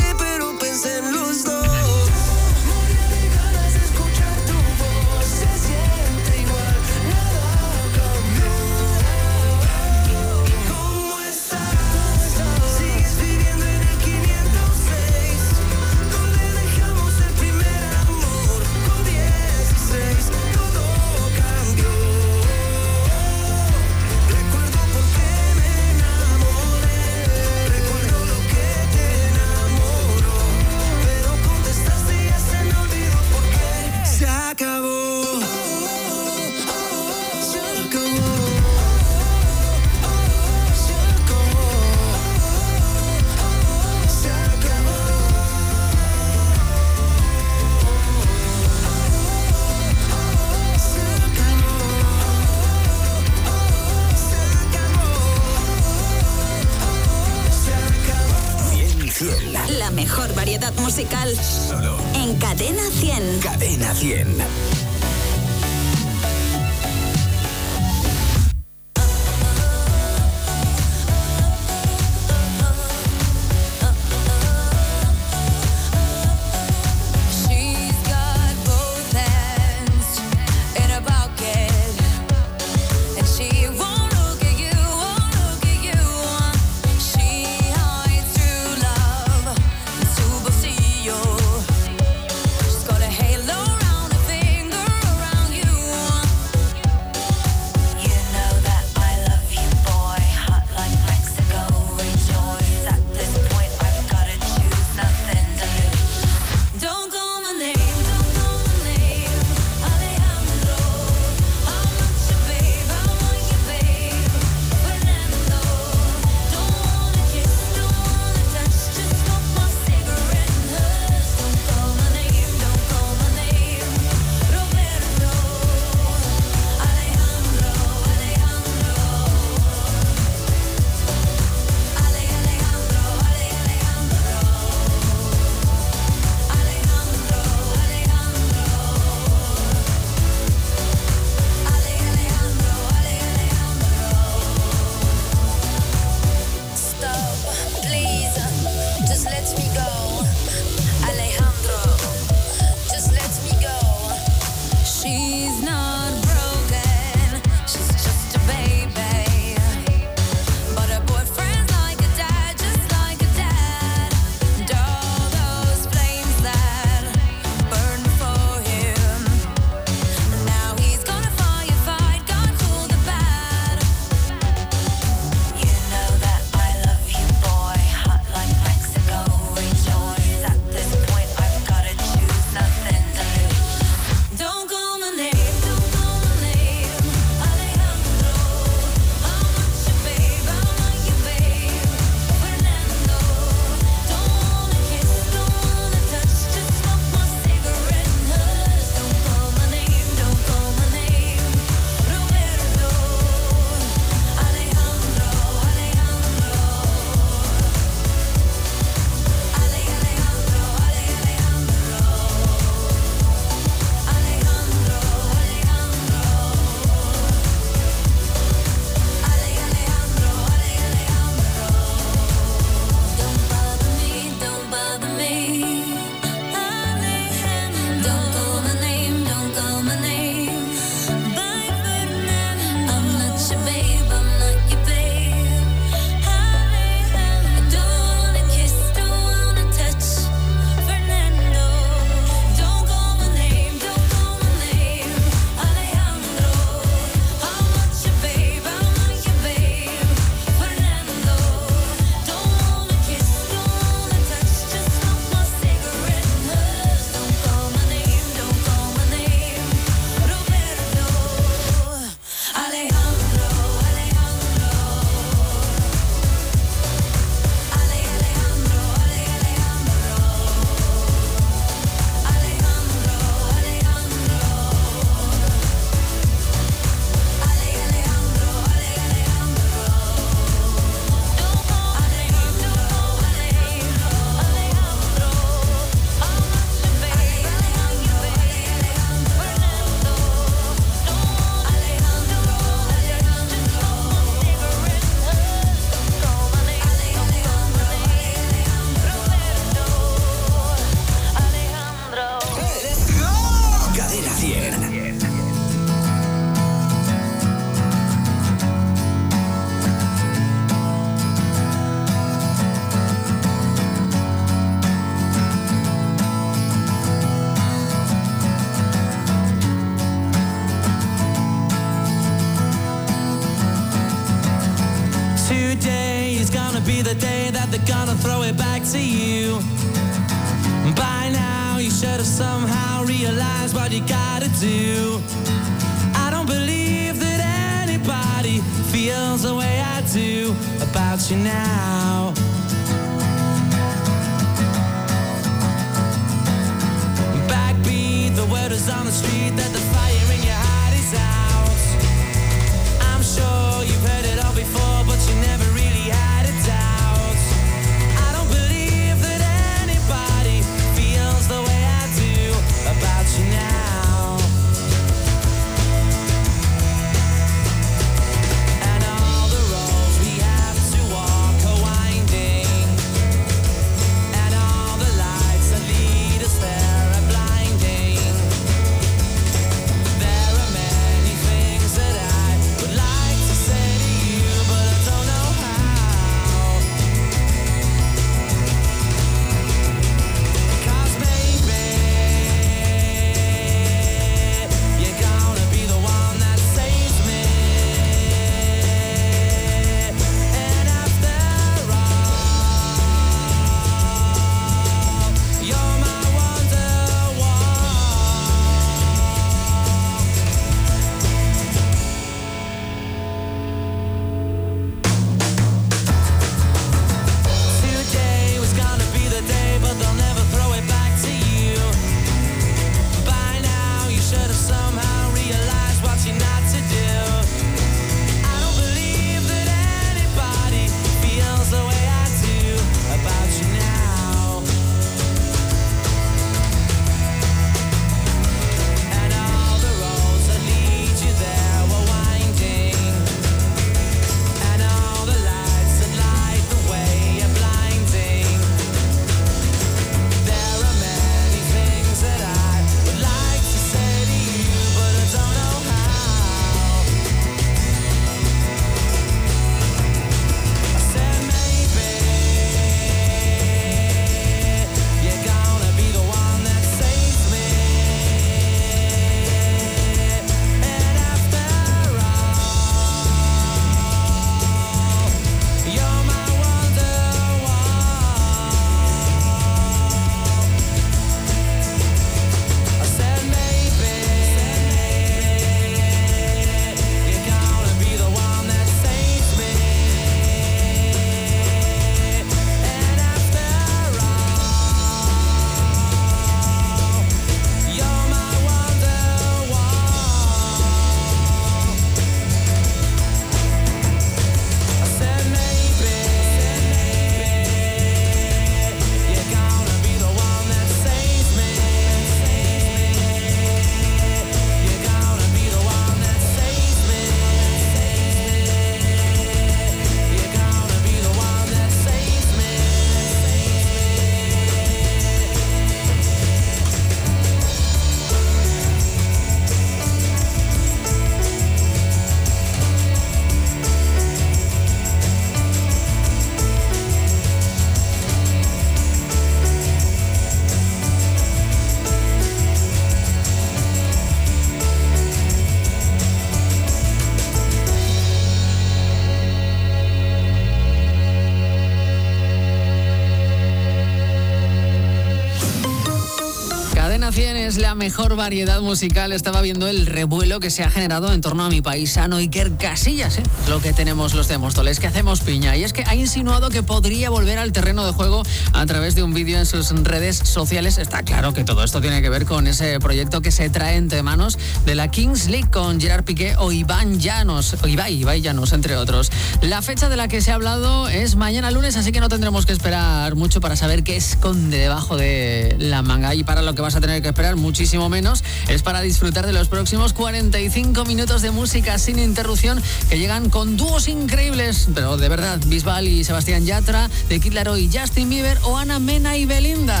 Cadena 100 es la mejor variedad musical. Estaba viendo el revuelo que se ha generado en torno a mi paisano Iker Casillas. ¿eh? Lo que tenemos los de Móstoles, que hacemos piña. Y es que ha insinuado que podría volver al terreno de juego a través de un vídeo en sus redes sociales. Está claro que todo esto tiene que ver con ese proyecto que se trae entre manos de la Kings League con Gerard Piqué o Iván Llanos, o Ibai, Ibai Llanos, entre otros. La fecha de la que se ha hablado es mañana lunes, así que no tendremos que esperar mucho para saber qué esconde debajo de la manga. Y para lo que vas a tener que esperar muchísimo menos es para disfrutar de los próximos 45 minutos de música sin interrupción que llegan con dúos increíbles, pero de verdad, Bisbal y Sebastián Yatra, de Kid y Justin Bieber o Ana Mena y Belinda.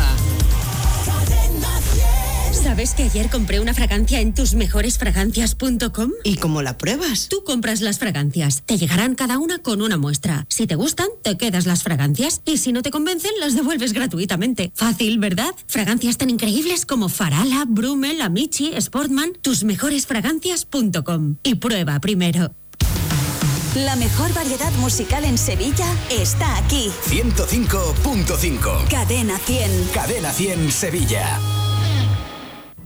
¿Sabes que ayer compré una fragancia en tusmejoresfragancias.com? ¿Y cómo la pruebas? Tú compras las fragancias. Te llegarán cada una con una muestra. Si te gustan, te quedas las fragancias. Y si no te convencen, las devuelves gratuitamente. Fácil, ¿verdad? Fragancias tan increíbles como Farala, Brummel, Amici, Sportman. Tusmejoresfragancias.com. Y prueba primero. La mejor variedad musical en Sevilla está aquí. 105.5. Cadena 100. Cadena 100 Sevilla.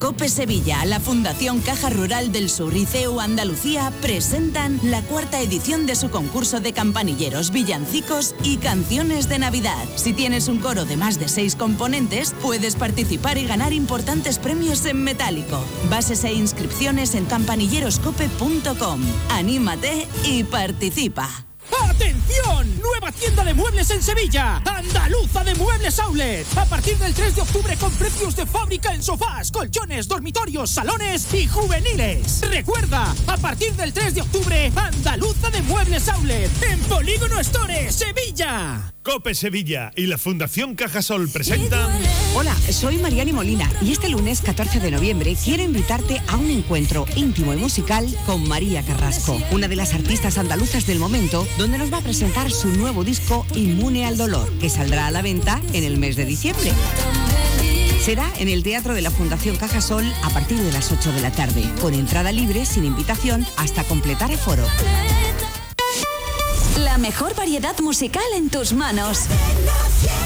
Cope Sevilla, la Fundación Caja Rural del Sur y CEU Andalucía presentan la cuarta edición de su concurso de campanilleros, villancicos y canciones de Navidad. Si tienes un coro de más de seis componentes, puedes participar y ganar importantes premios en metálico. Bases e inscripciones en campanilleroscope.com. Anímate y participa. ¡Atención! Nueva tienda de muebles en Sevilla. Andaluza de Muebles Outlet. A partir del 3 de octubre con precios de fábrica en sofás, colchones, dormitorios, salones y juveniles. Recuerda, a partir del 3 de octubre, Andaluza de Muebles Outlet. En Polígono Store, Sevilla. Cope Sevilla y la Fundación Cajasol presentan Hola, soy Mariani Molina y este lunes 14 de noviembre quiero invitarte a un encuentro íntimo y musical con María Carrasco, una de las artistas andaluzas del momento, donde nos va a presentar su nuevo disco Inmune al Dolor, que saldrá a la venta en el mes de diciembre. Será en el Teatro de la Fundación Cajasol a partir de las 8 de la tarde, con entrada libre sin invitación hasta completar aforo. La mejor variedad musical en tus manos.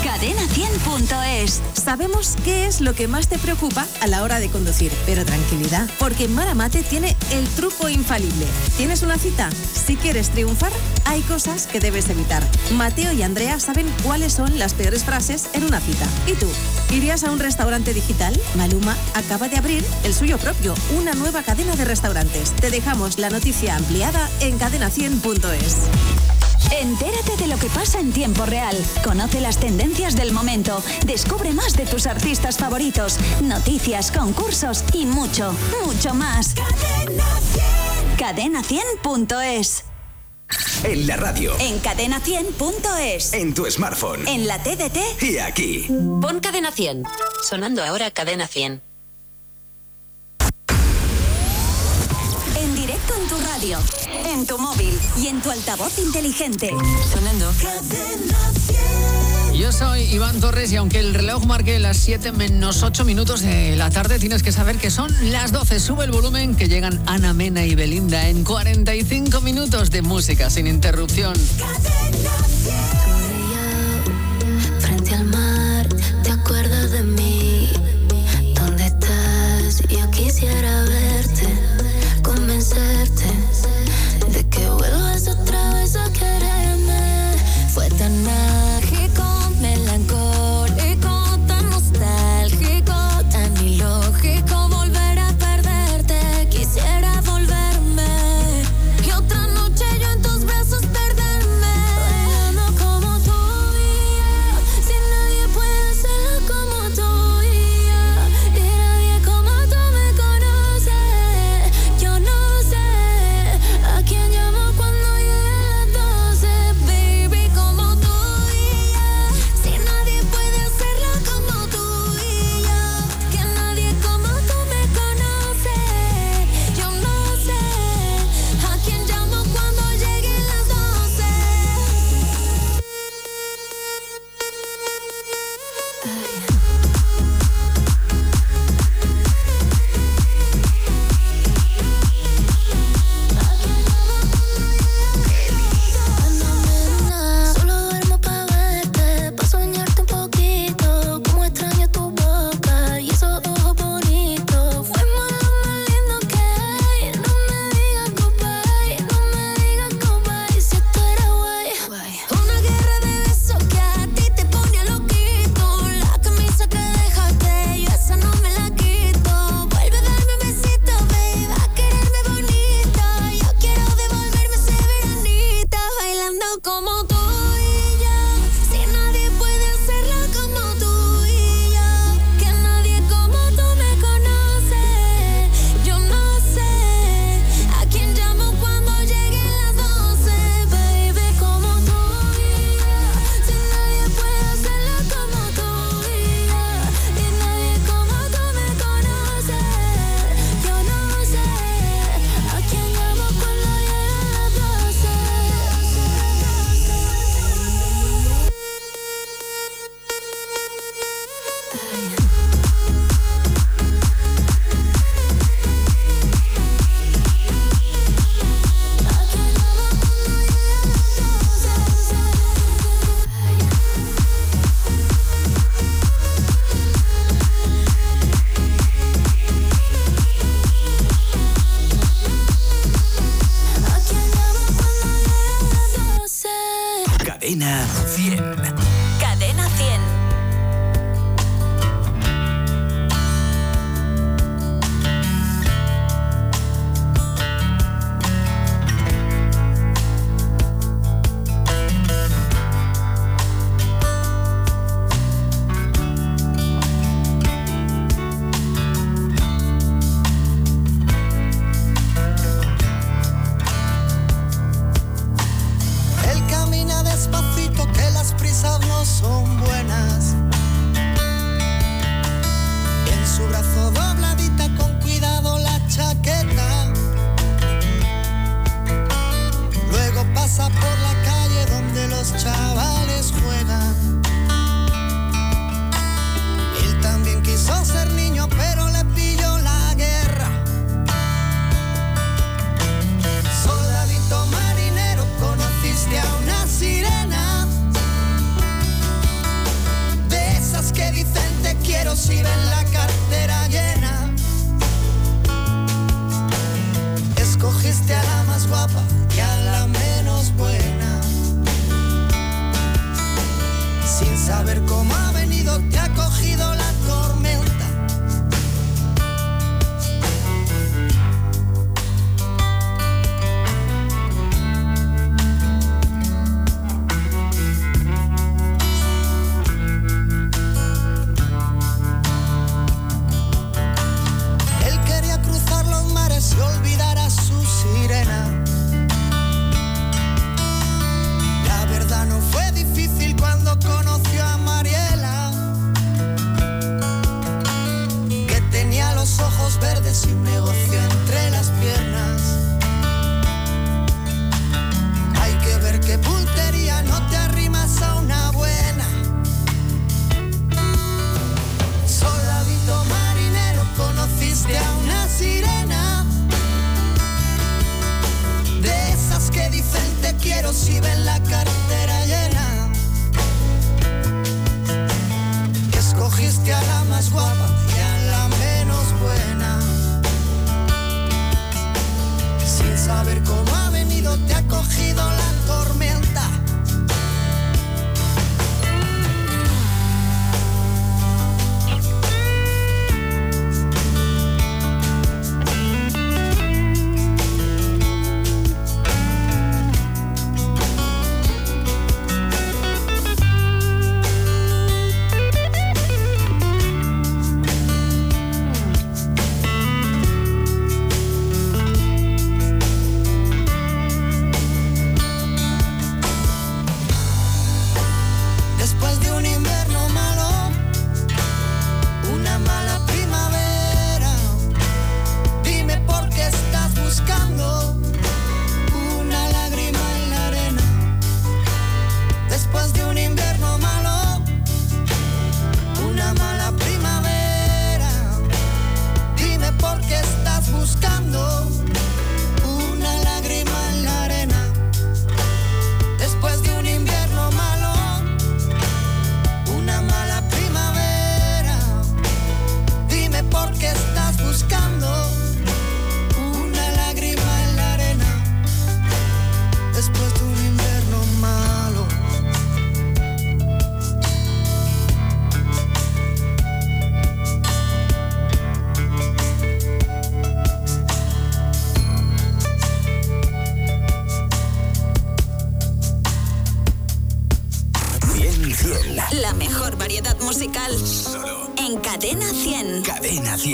Cadena100.es. Sabemos qué es lo que más te preocupa a la hora de conducir, pero tranquilidad, porque Maramate tiene el truco infalible. ¿Tienes una cita? Si quieres triunfar, hay cosas que debes evitar. Mateo y Andrea saben cuáles son las peores frases en una cita. ¿Y tú? ¿Irías a un restaurante digital? Maluma acaba de abrir el suyo propio, una nueva cadena de restaurantes. Te dejamos la noticia ampliada en cadena100.es. Entérate de lo que pasa en tiempo real. Conoce las tendencias del momento. Descubre más de tus artistas favoritos, noticias, concursos y mucho, mucho más. Cadena100.es. En la radio. En cadena100.es. En tu smartphone. En la TDT. Y aquí. Pon cadena 100. Sonando ahora cadena 100. Radio, en tu móvil y en tu altavoz inteligente. Sonando. Yo soy Iván Torres y aunque el reloj marque las 7 menos 8 minutos de la tarde, tienes que saber que son las 12. Sube el volumen que llegan Ana Mena y Belinda en 45 minutos de música sin interrupción. Frente al mar, ¿te acuerdas de mí? ¿Dónde estás? Yo quisiera verte, convencerte otra vez a quererme.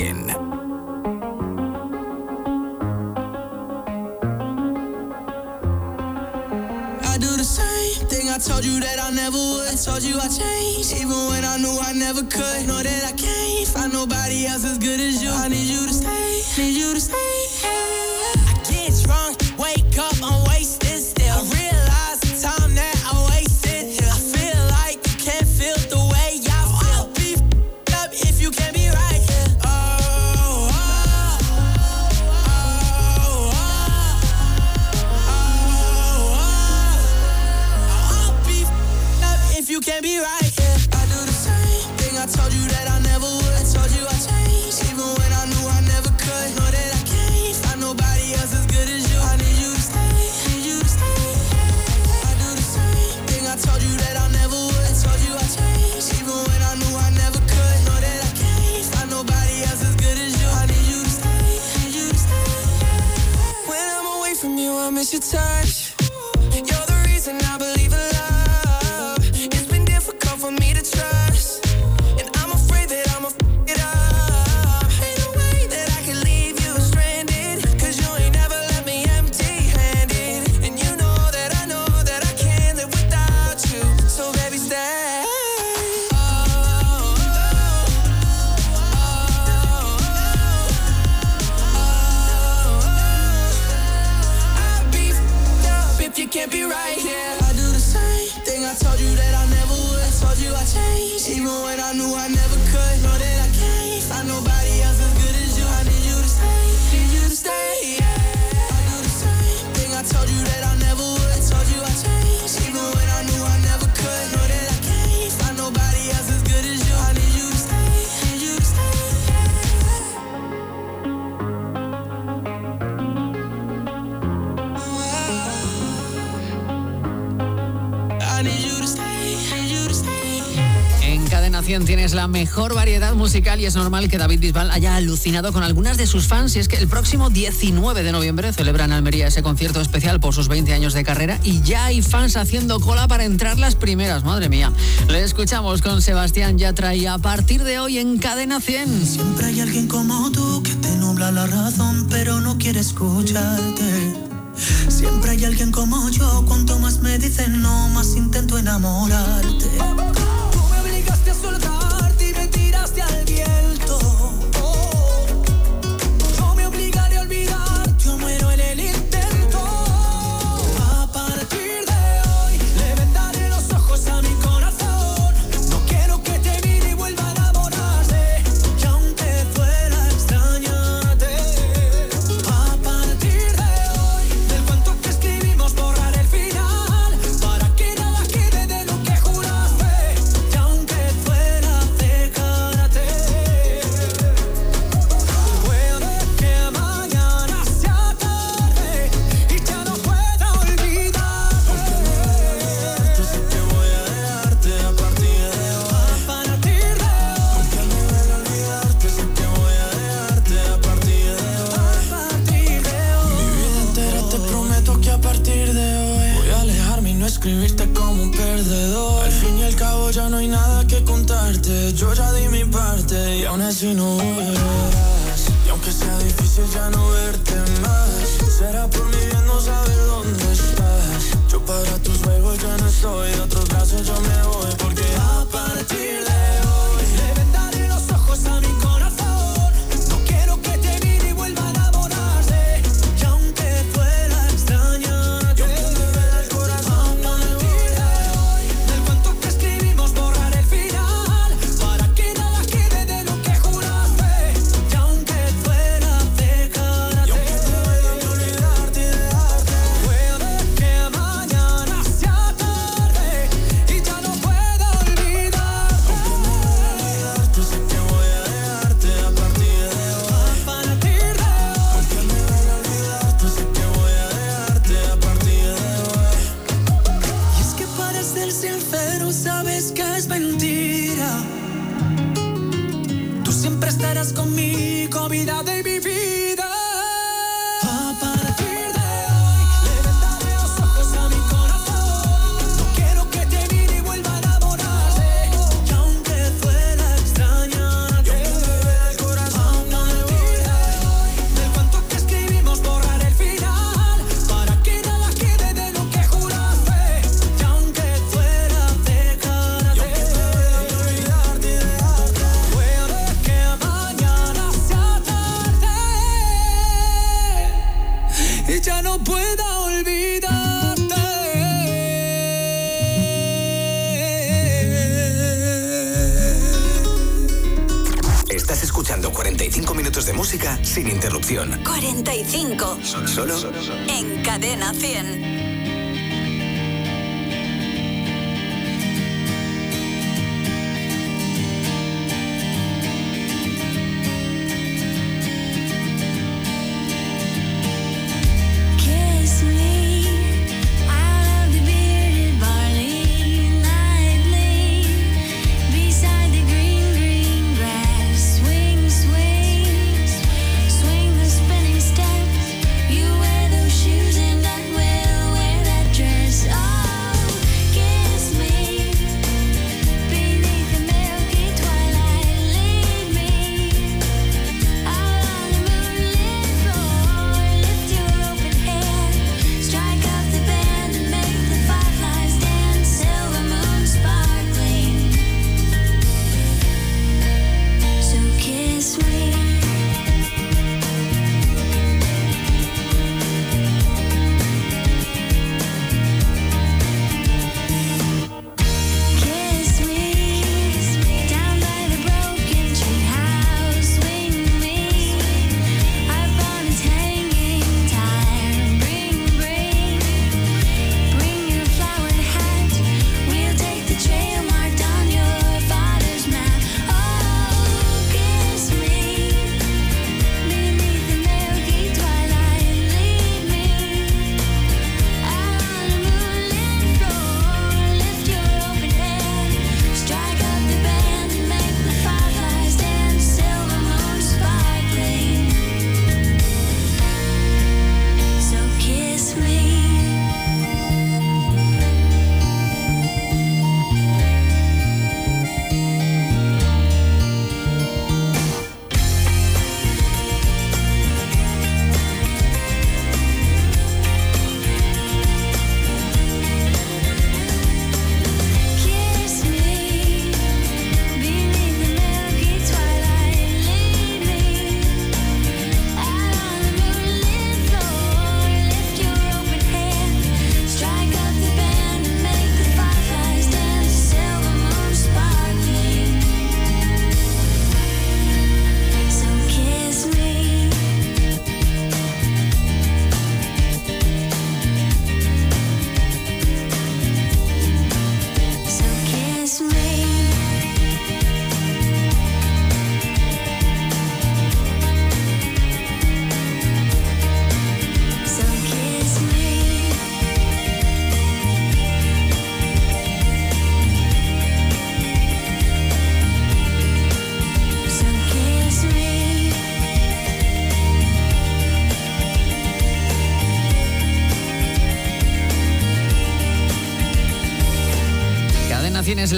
100. I told you that I never would. I told you I changed, even when I knew I never could. Know that I can't find nobody else as good as you. I need you to stay, need you to stay. es normal que David Bisbal haya alucinado con algunas de sus fans y es que el próximo 19 de noviembre celebra en Almería ese concierto especial por sus 20 años de carrera y ya hay fans haciendo cola para entrar las primeras, madre mía. Le escuchamos con Sebastián Yatra y a partir de hoy en Cadena 100. Siempre hay alguien como tú que te nubla la razón pero no quiere escucharte. Siempre hay alguien como yo, cuanto más me dicen no, más intento enamorar.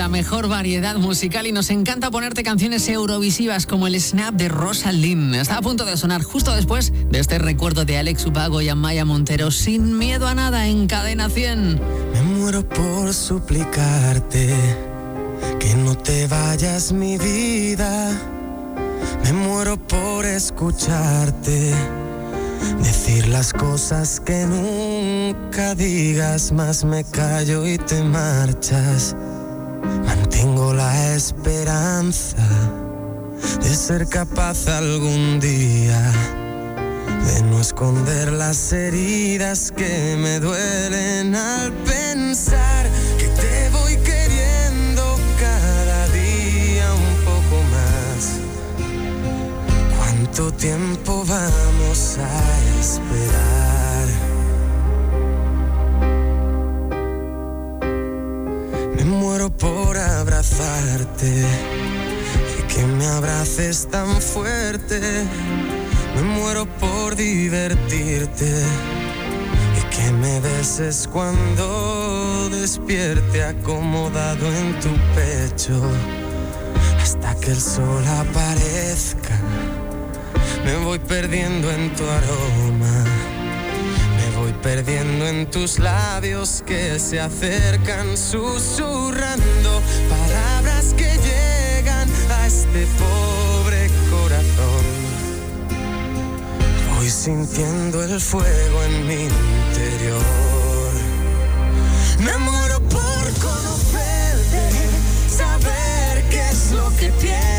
La mejor variedad musical y nos encanta ponerte canciones eurovisivas como el Snap de Rosalind. Está a punto de sonar justo después de este recuerdo de Alex Ubago y Amaya Montero, sin miedo a nada en Cadena 100. Me muero por suplicarte que no te vayas mi vida. Me muero por escucharte. Decir las cosas que nunca digas, más me callo y te marchas. Esperanza de ser capaz algún día de no esconder las heridas que me duelen al pensar que te voy queriendo cada día un poco más. ¿Cuánto tiempo vamos a esperar? Me muero por y que me abraces tan fuerte. Me muero por divertirte y que me beses cuando despierte acomodado en tu pecho hasta que el sol aparezca. Me voy perdiendo en tu aroma. Perdiendo en tus labios que se acercan susurrando palabras que llegan a este pobre corazón. Voy sintiendo el fuego en mi interior. Me muero por conocerte, saber qué es lo que piensas,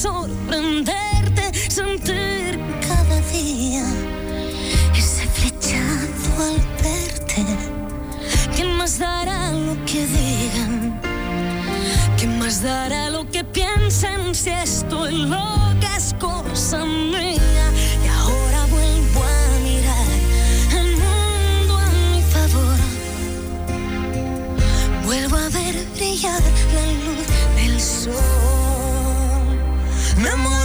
sorprenderte, sentir cada día ese flechazo al verte. ¿Quién más dará lo que digan? ¿Quién más dará lo que piensen si estoy loca es cosa mía? Y ahora vuelvo a mirar el mundo a mi favor. Vuelvo a ver brillar la luz del sol. Me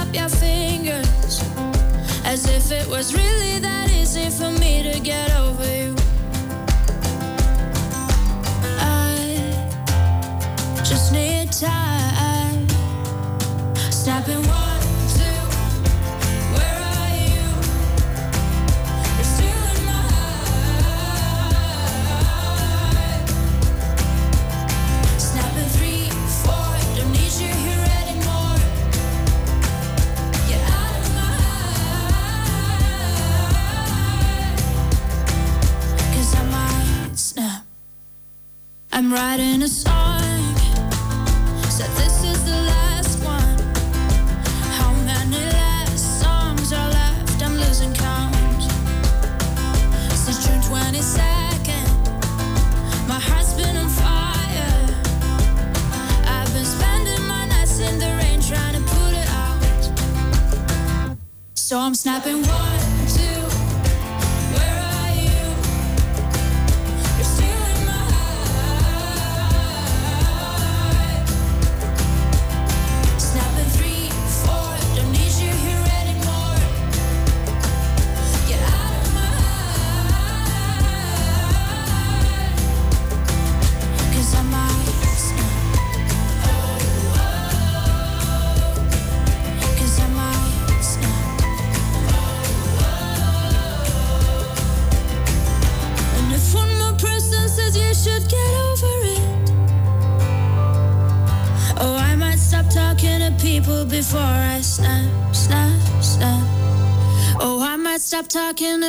snap your fingers. As if it was really that easy for me to get over you.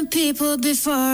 People before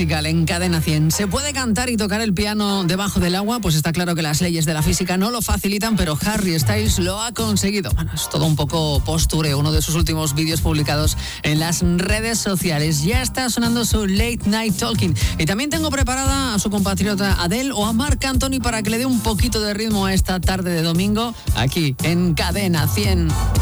en Cadena 100. ¿Se puede cantar y tocar el piano debajo del agua? Pues está claro que las leyes de la física no lo facilitan, pero Harry Styles lo ha conseguido. Bueno, es todo un poco posture, uno de sus últimos vídeos publicados en las redes sociales. Ya está sonando su Late Night Talking. Y también tengo preparada a su compatriota Adele o a Marc Anthony para que le dé un poquito de ritmo a esta tarde de domingo aquí en Cadena 100.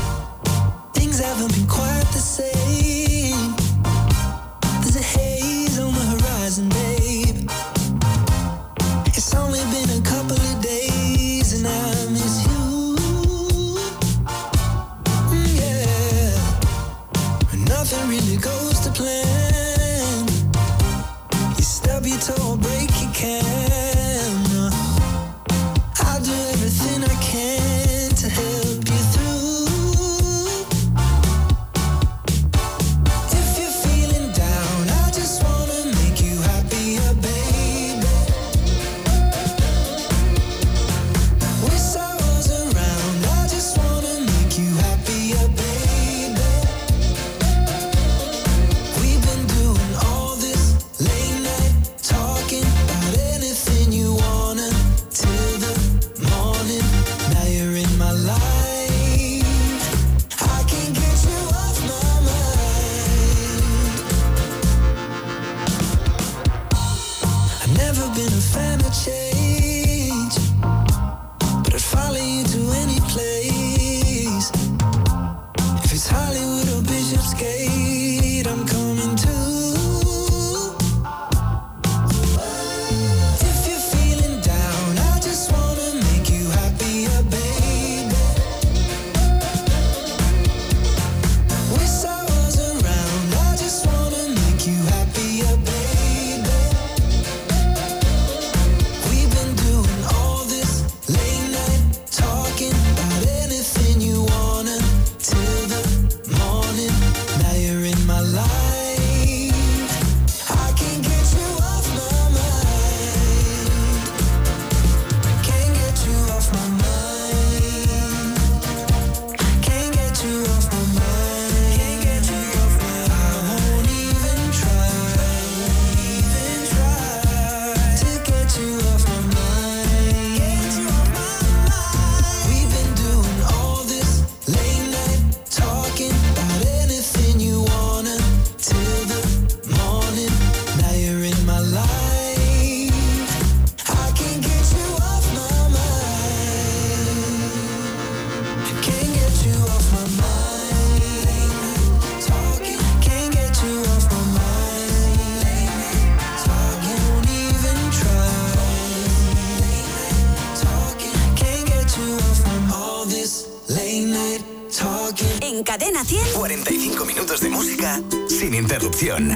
información.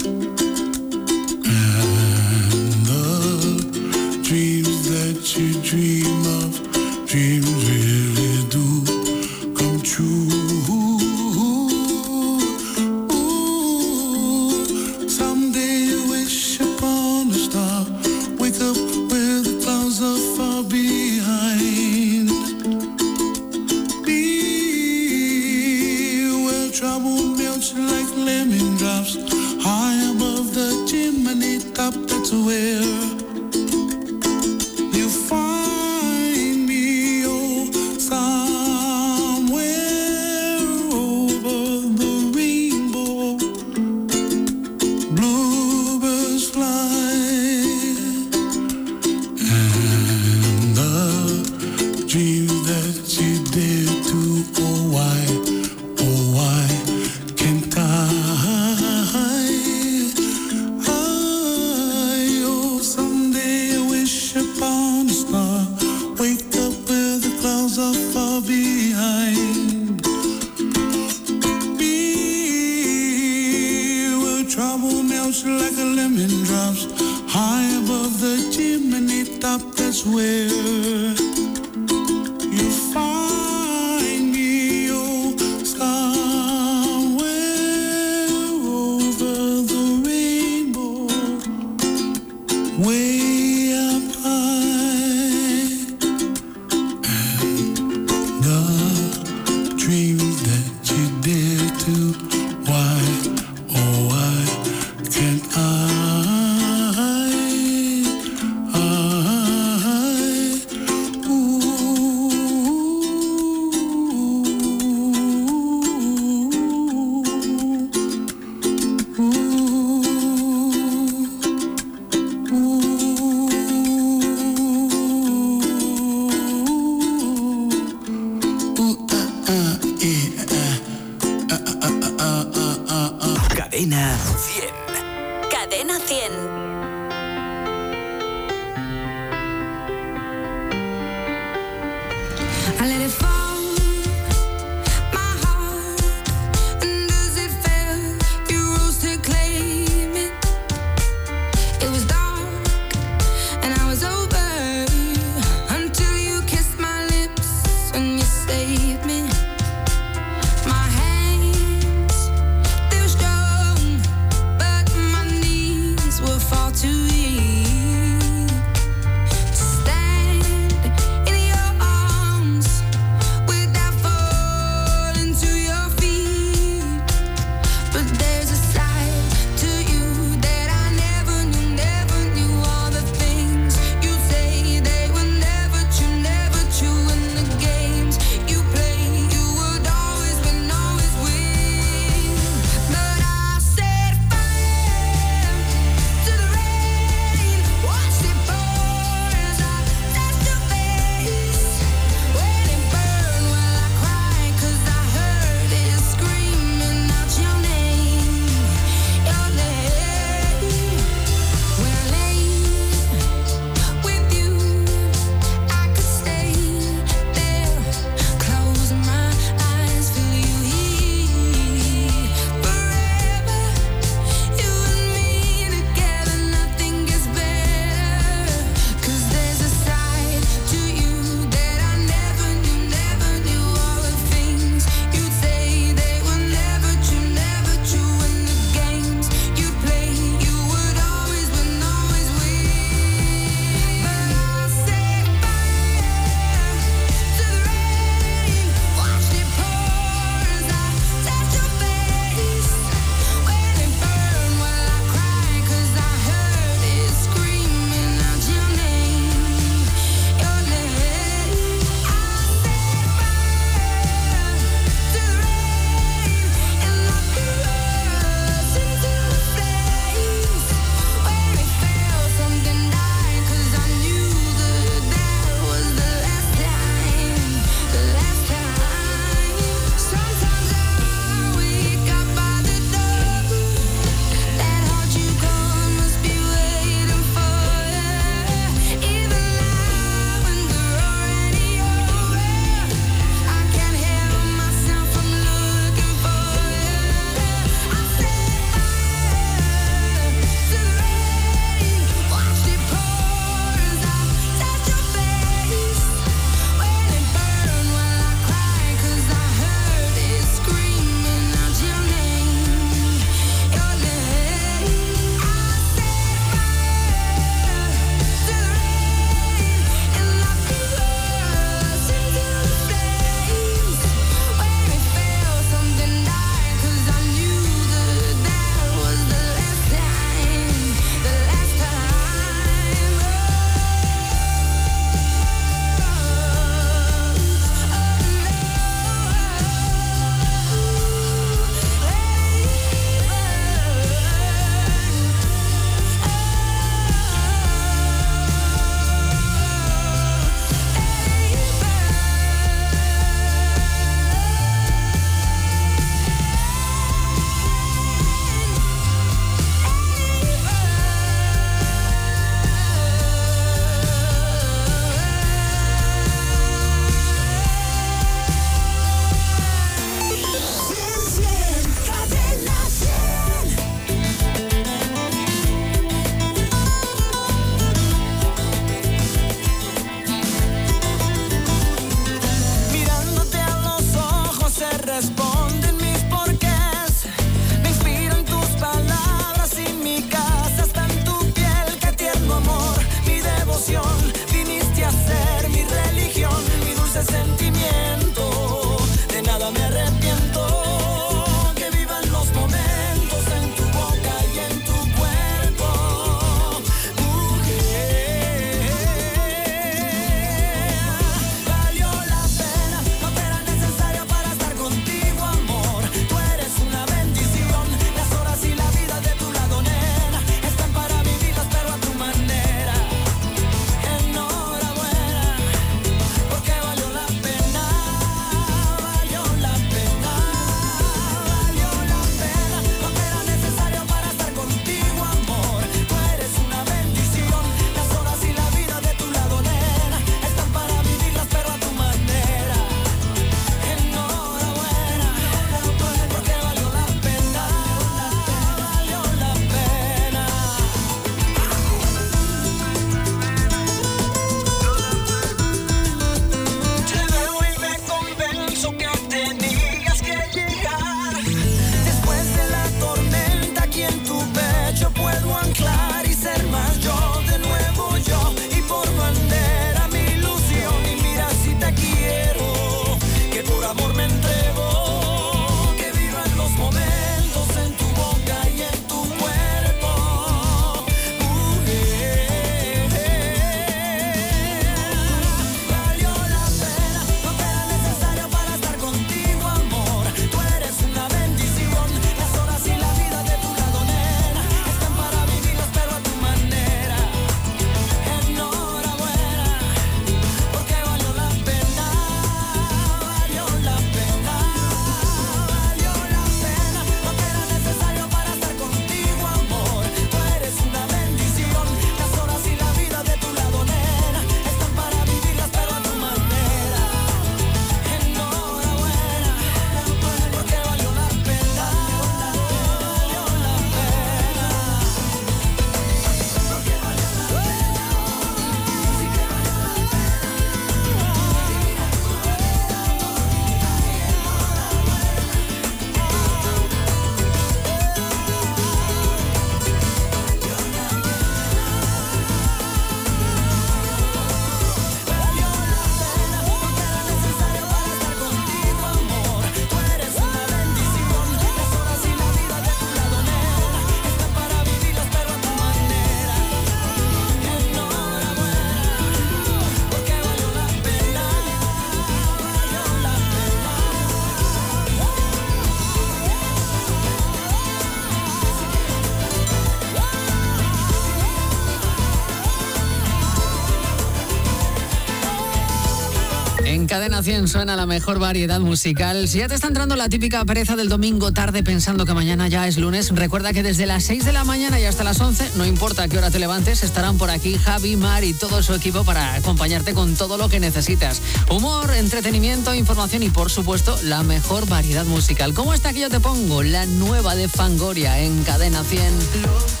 Cadena 100 suena la mejor variedad musical. Si ya te está entrando la típica pereza del domingo tarde pensando que mañana ya es lunes, recuerda que desde las 6 de la mañana y hasta las 11, no importa a qué hora te levantes, estarán por aquí Javi, Mar y todo su equipo para acompañarte con todo lo que necesitas. Humor, entretenimiento, información y por supuesto la mejor variedad musical. ¿Cómo está que yo te pongo? La nueva de Fangoria en Cadena 100.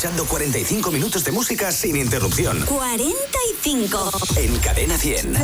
escuchando 45 minutos de música sin interrupción. 45 en Cadena 100.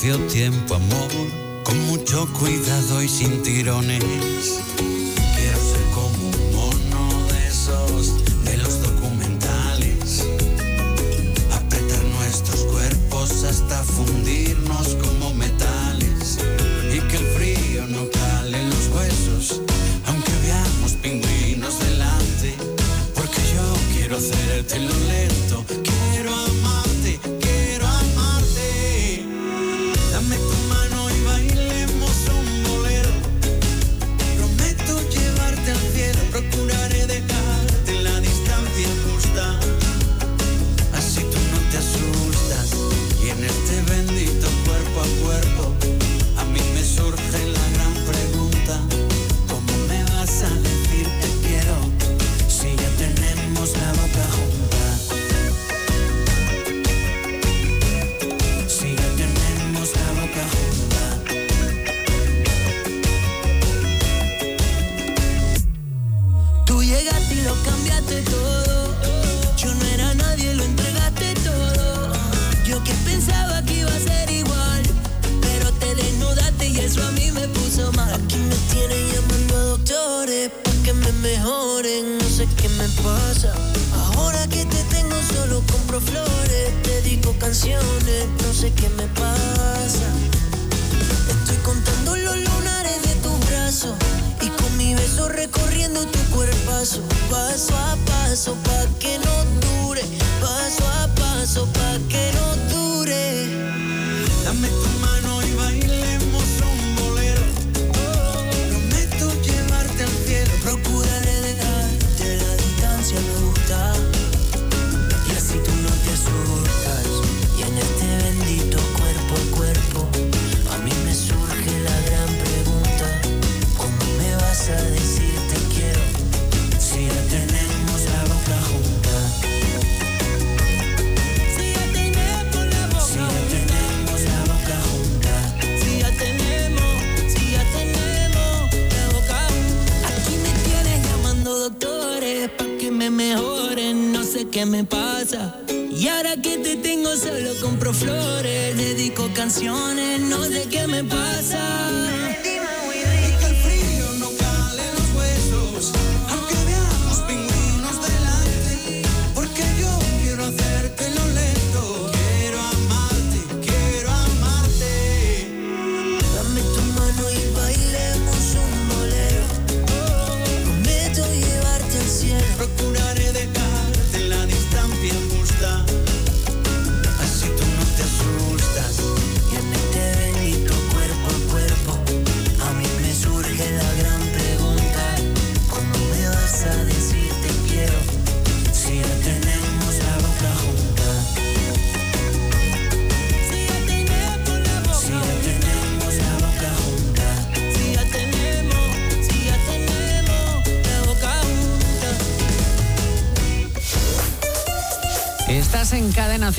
Espacio-tiempo, amor, con mucho cuidado y sin tirones.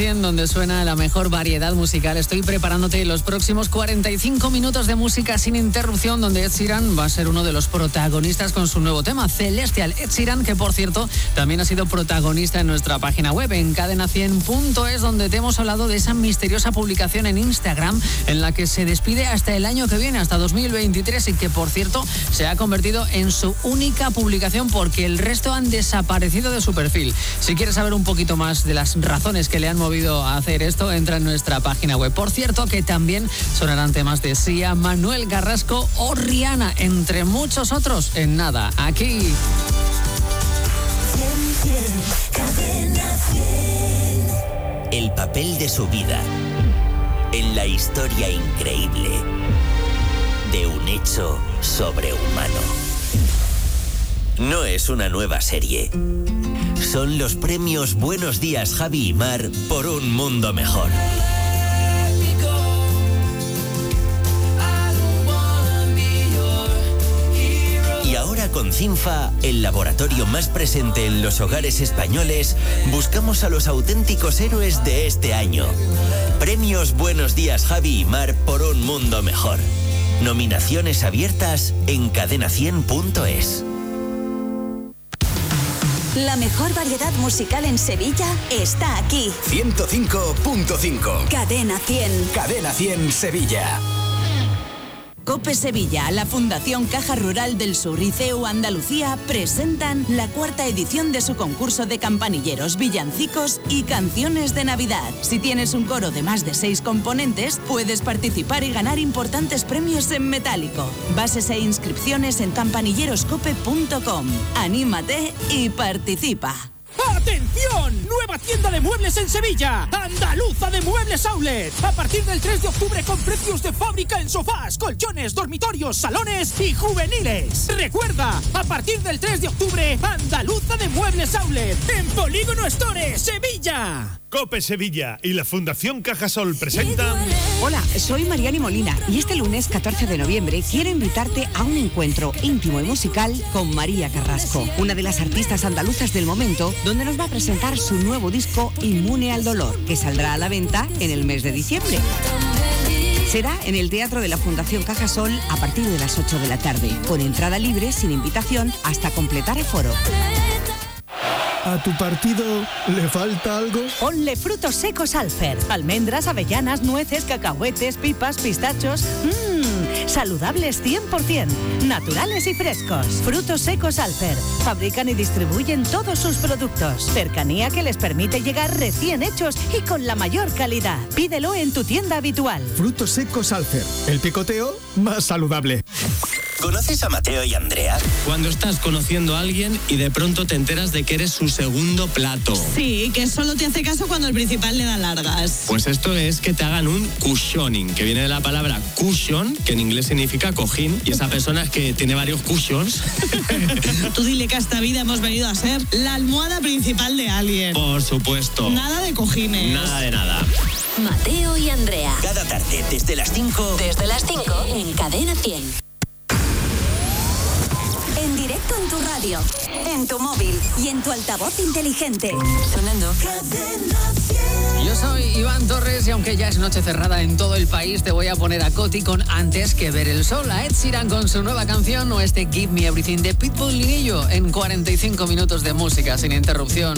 100 donde suena la mejor variedad musical. Estoy preparándote los próximos 45 minutos de música sin interrupción donde Ed Sheeran va a ser uno de los protagonistas con su nuevo tema, Celestial. Ed Sheeran que por cierto también ha sido protagonista en nuestra página web en cadena100.es donde te hemos hablado de esa misteriosa publicación en Instagram en la que se despide hasta el año que viene, hasta 2023 y que por cierto se ha convertido en su única publicación porque el resto han desaparecido de su perfil. Si quieres saber un poquito más de las razones que le han movido a hacer esto, entra en nuestra página web. Por cierto, que también sonarán temas de Sia, Manuel Garrasco o Rihanna, entre muchos otros, en nada, aquí. Papel de su vida en la historia increíble de un hecho sobrehumano. No es una nueva serie. Son los premios Buenos Días Javi y Mar por un mundo mejor. Con Cinfa, el laboratorio más presente en los hogares españoles, buscamos a los auténticos héroes de este año. Premios Buenos Días Javi y Mar por un mundo mejor. Nominaciones abiertas en cadena100.es. La mejor variedad musical en Sevilla está aquí. 105.5. Cadena 100. Cadena 100 Sevilla. Cope Sevilla, la Fundación Caja Rural del Sur y CEU Andalucía presentan la cuarta edición de su concurso de campanilleros, villancicos y canciones de Navidad. Si tienes un coro de más de seis componentes, puedes participar y ganar importantes premios en metálico. Bases e inscripciones en campanilleroscope.com. Anímate y participa. En Sevilla. Andaluza de Muebles Outlet. A partir del 3 de octubre con precios de fábrica en sofás, colchones, dormitorios, salones y juveniles. Recuerda, a partir del 3 de octubre, Andaluza de Muebles Outlet. En Polígono Store, Sevilla. Cope Sevilla y la Fundación Cajasol presentan Hola, soy Mariani Molina y este lunes 14 de noviembre quiero invitarte a un encuentro íntimo y musical con María Carrasco, una de las artistas andaluzas del momento, donde nos va a presentar su nuevo disco Inmune al Dolor, que saldrá a la venta en el mes de diciembre. Será en el Teatro de la Fundación Cajasol a partir de las 8 de la tarde, con entrada libre sin invitación hasta completar aforo. ¿A tu partido le falta algo? Ponle frutos secos Alfer. Almendras, avellanas, nueces, cacahuetes, pipas, pistachos. Mmm, saludables 100%, naturales y frescos. Frutos secos Alfer. Fabrican y distribuyen todos sus productos. Cercanía que les permite llegar recién hechos y con la mayor calidad. Pídelo en tu tienda habitual. Frutos secos Alfer. El picoteo más saludable. ¿Conoces a Mateo y Andrea? Cuando estás conociendo a alguien y de pronto te enteras de que eres su segundo plato. Sí, que solo te hace caso cuando el principal le da largas. Pues esto es que te hagan un cushioning, que viene de la palabra cushion, que en inglés significa cojín, y esa persona es que tiene varios cushions. Tú dile que esta vida hemos venido a ser la almohada principal de alguien. Por supuesto. Nada de cojines. Nada de nada. Mateo y Andrea. Cada tarde, desde las 5. Desde las 5 en Cadena 100. tu radio, en tu móvil y en tu altavoz inteligente. Sonando. Yo soy Iván Torres y aunque ya es noche cerrada en todo el país, te voy a poner a Coti con Antes que ver el sol, a Ed Sheeran con su nueva canción o este Give Me Everything de Pitbull Lillo en 45 minutos de música sin interrupción.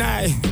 night.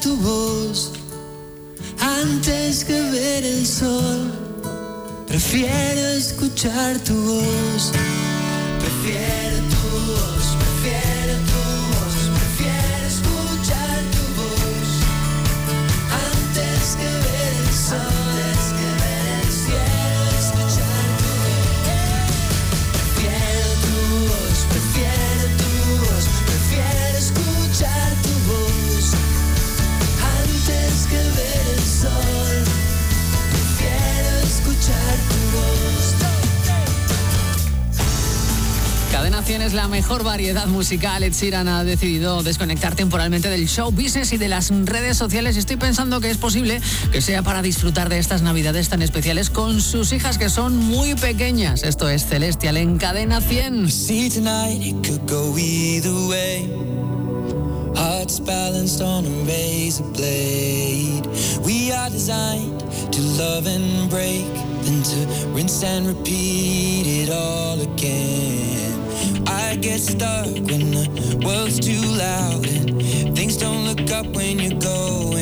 tu voz antes que ver el sol. Prefiero escuchar tu voz. mejor variedad musical, Ed Sheeran ha decidido desconectar temporalmente del show business y de las redes sociales. Estoy pensando que es posible que sea para disfrutar de estas navidades tan especiales con sus hijas que son muy pequeñas. Esto es Celestial en Cadena 100. We are designed to love and break, and to rinse and repeat. get stuck when the world's too loud and things don't look up when you go.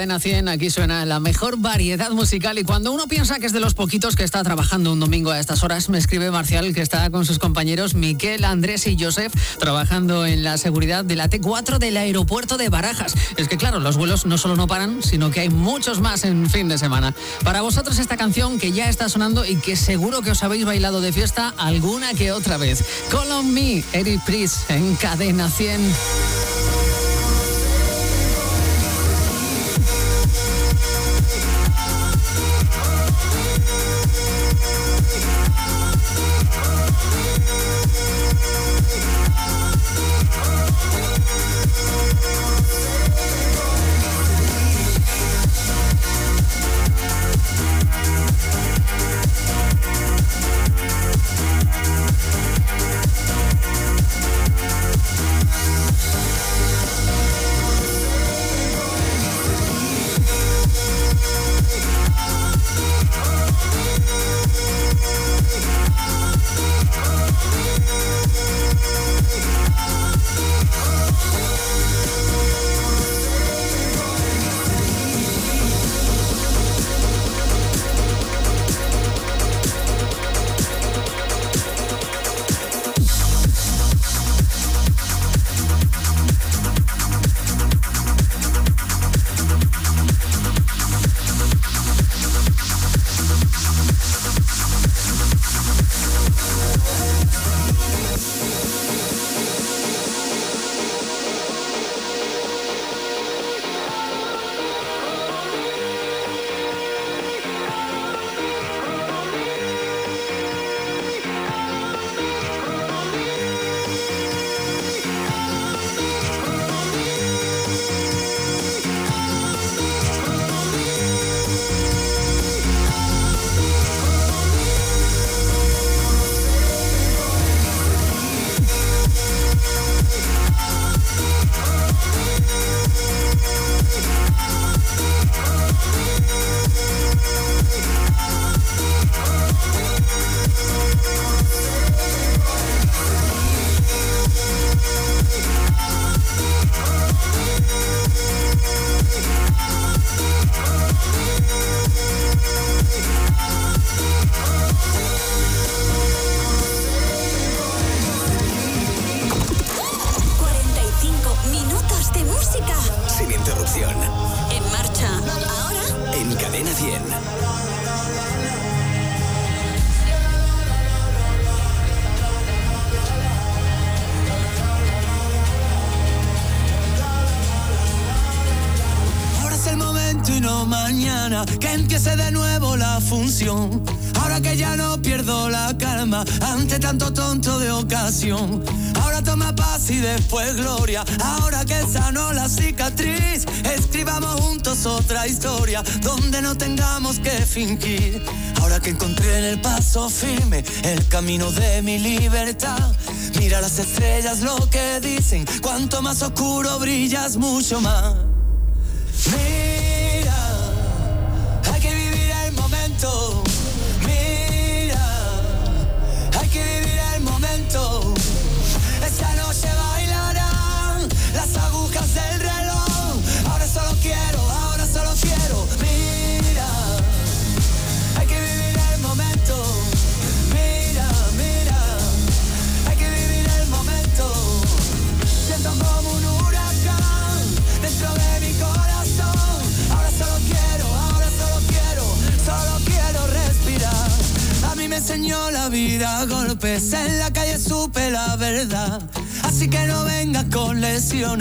Cadena 100, aquí suena la mejor variedad musical y cuando uno piensa que es de los poquitos que está trabajando un domingo a estas horas, me escribe Marcial que está con sus compañeros Miquel, Andrés y Joseph trabajando en la seguridad de la T4 del aeropuerto de Barajas. Es que claro, los vuelos no solo no paran, sino que hay muchos más en fin de semana. Para vosotros esta canción que ya está sonando y que seguro que os habéis bailado de fiesta alguna que otra vez. Call on me, Eric Pris en Cadena 100. Después gloria. Ahora que sanó la cicatriz, escribamos juntos otra historia donde no tengamos que fingir. Ahora que encontré en el paso firme el camino de mi libertad. Mira las estrellas lo que dicen, cuanto más oscuro brillas, mucho más.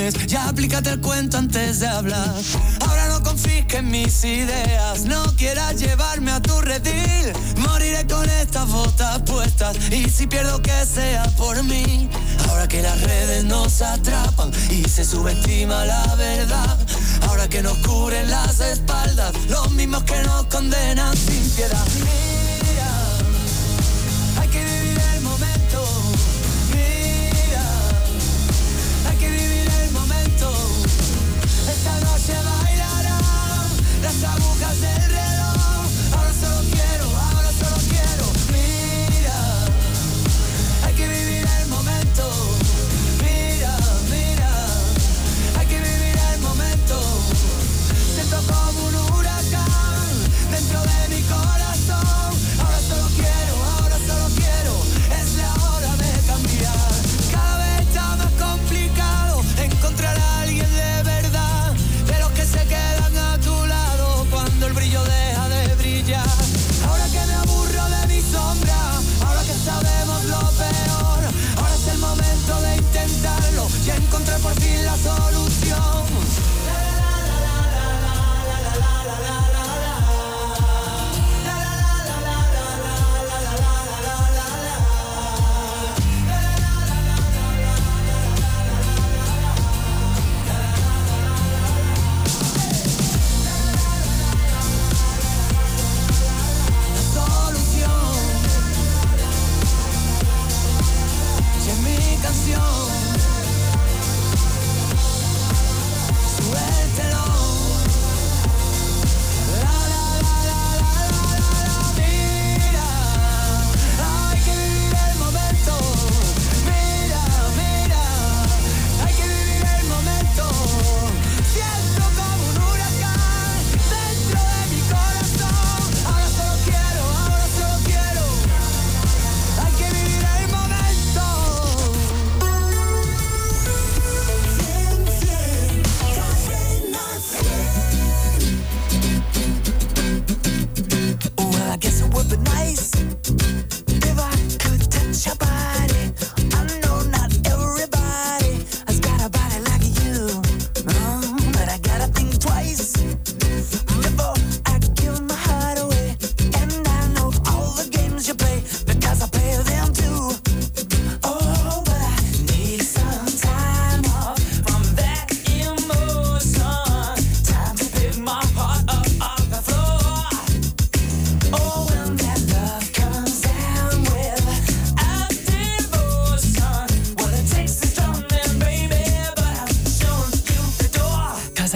Ya aplícate el cuento antes de hablar. Ahora no confisques mis ideas, no quieras llevarme a tu redil. Moriré con estas botas puestas y si pierdo que sea por mí. Ahora que las redes nos atrapan y se subestima la verdad. Ahora que nos cubren las espaldas, los mismos que nos condenan sin piedad. Bailarán las agujas del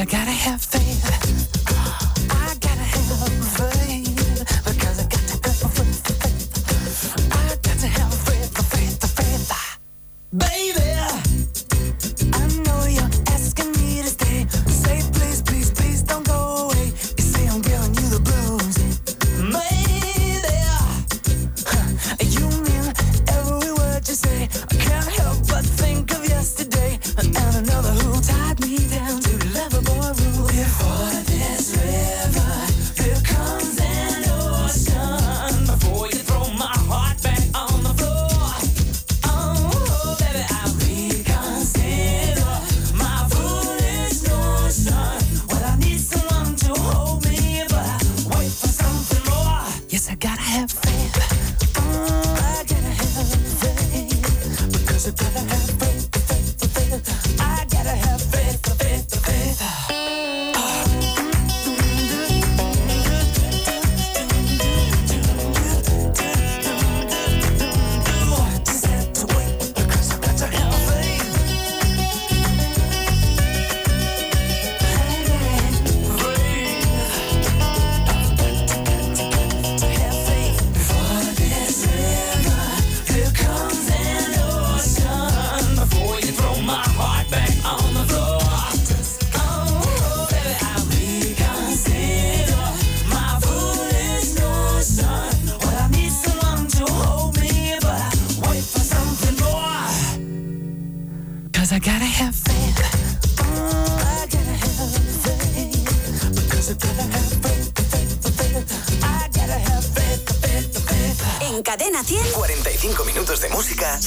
I gotta have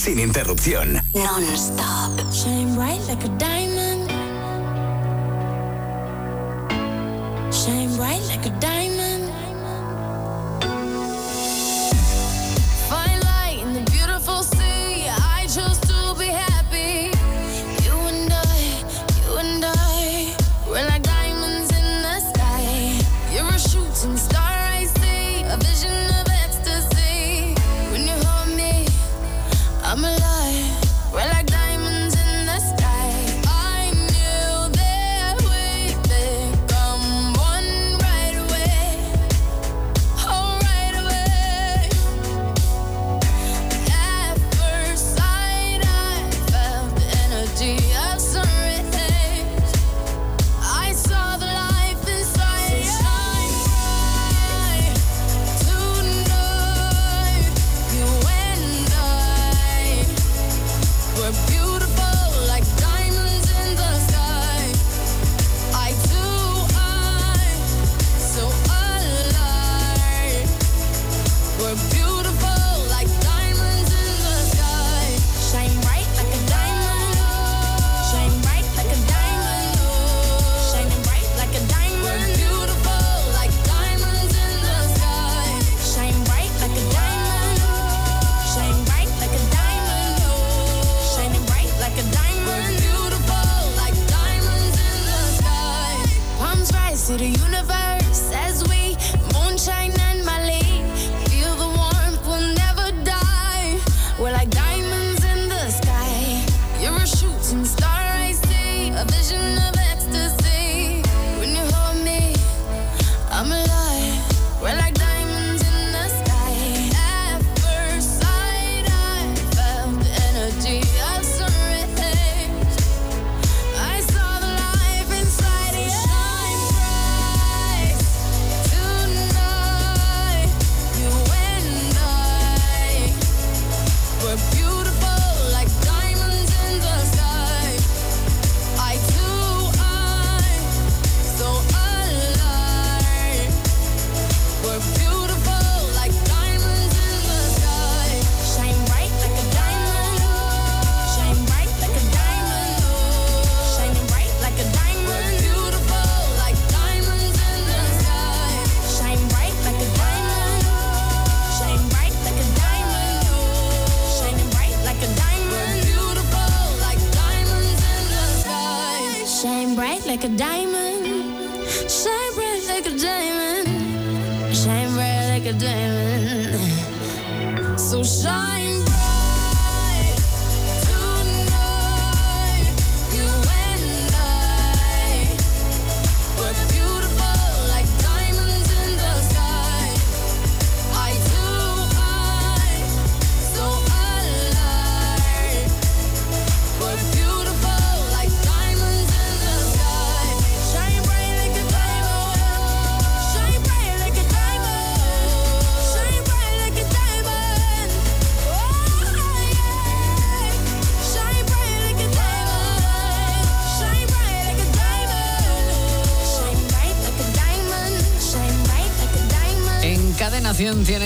sin interrupción. Non-stop. Like a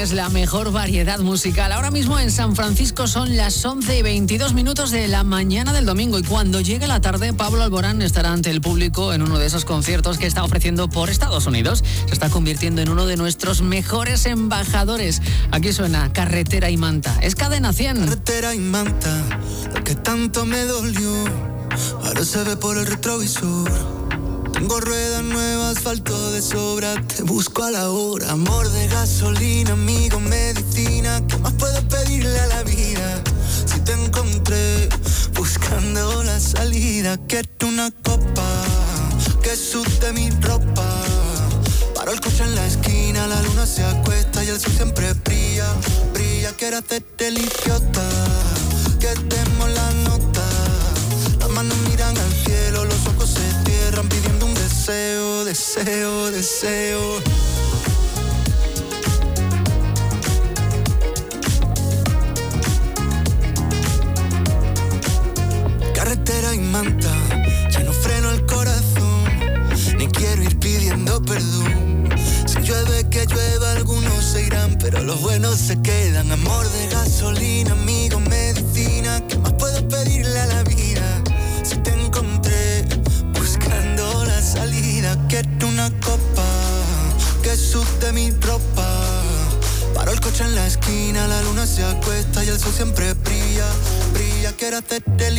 tienes la mejor variedad musical. Ahora mismo en San Francisco son las 11 y 22 minutos de la mañana del domingo y cuando llegue la tarde Pablo Alborán estará ante el público en uno de esos conciertos que está ofreciendo por Estados Unidos. Se está convirtiendo en uno de nuestros mejores embajadores. Aquí suena Carretera y Manta. Es Cadena 100. Carretera y manta, lo que tanto me dolió, ahora se ve por el retrovisor. Tengo ruedas nuevas, asfalto de sobra, te busco a la hora. Amor de gasolina, amigo, medicina, ¿qué más puedo pedirle a la vida? Si te encontré buscando la salida, quiero una copa que sude mi ropa. Paro el coche en la esquina, la luna se acuesta y el sol siempre brilla, brilla. Quiero hacerte el deseo, deseo. Carretera y manta, ya no freno el corazón, ni quiero ir pidiendo perdón. Si llueve que llueva, algunos se irán, pero los buenos se quedan. Se acuesta y el sol siempre brilla, brilla. Quiero hacerte el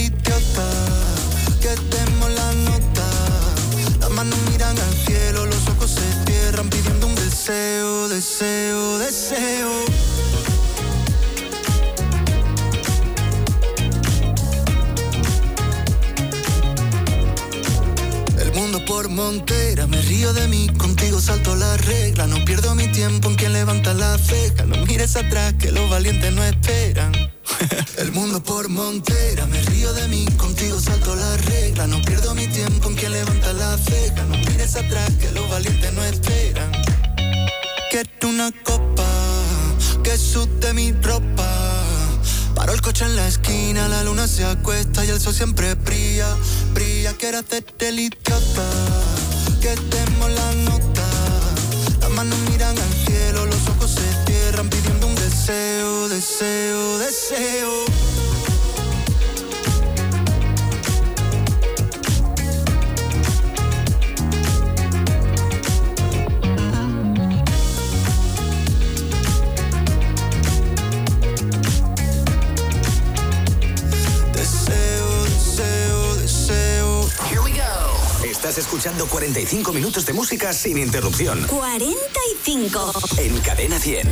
brilla. Quiero hacerte 45 minutos de música sin interrupción. 45. En Cadena 100.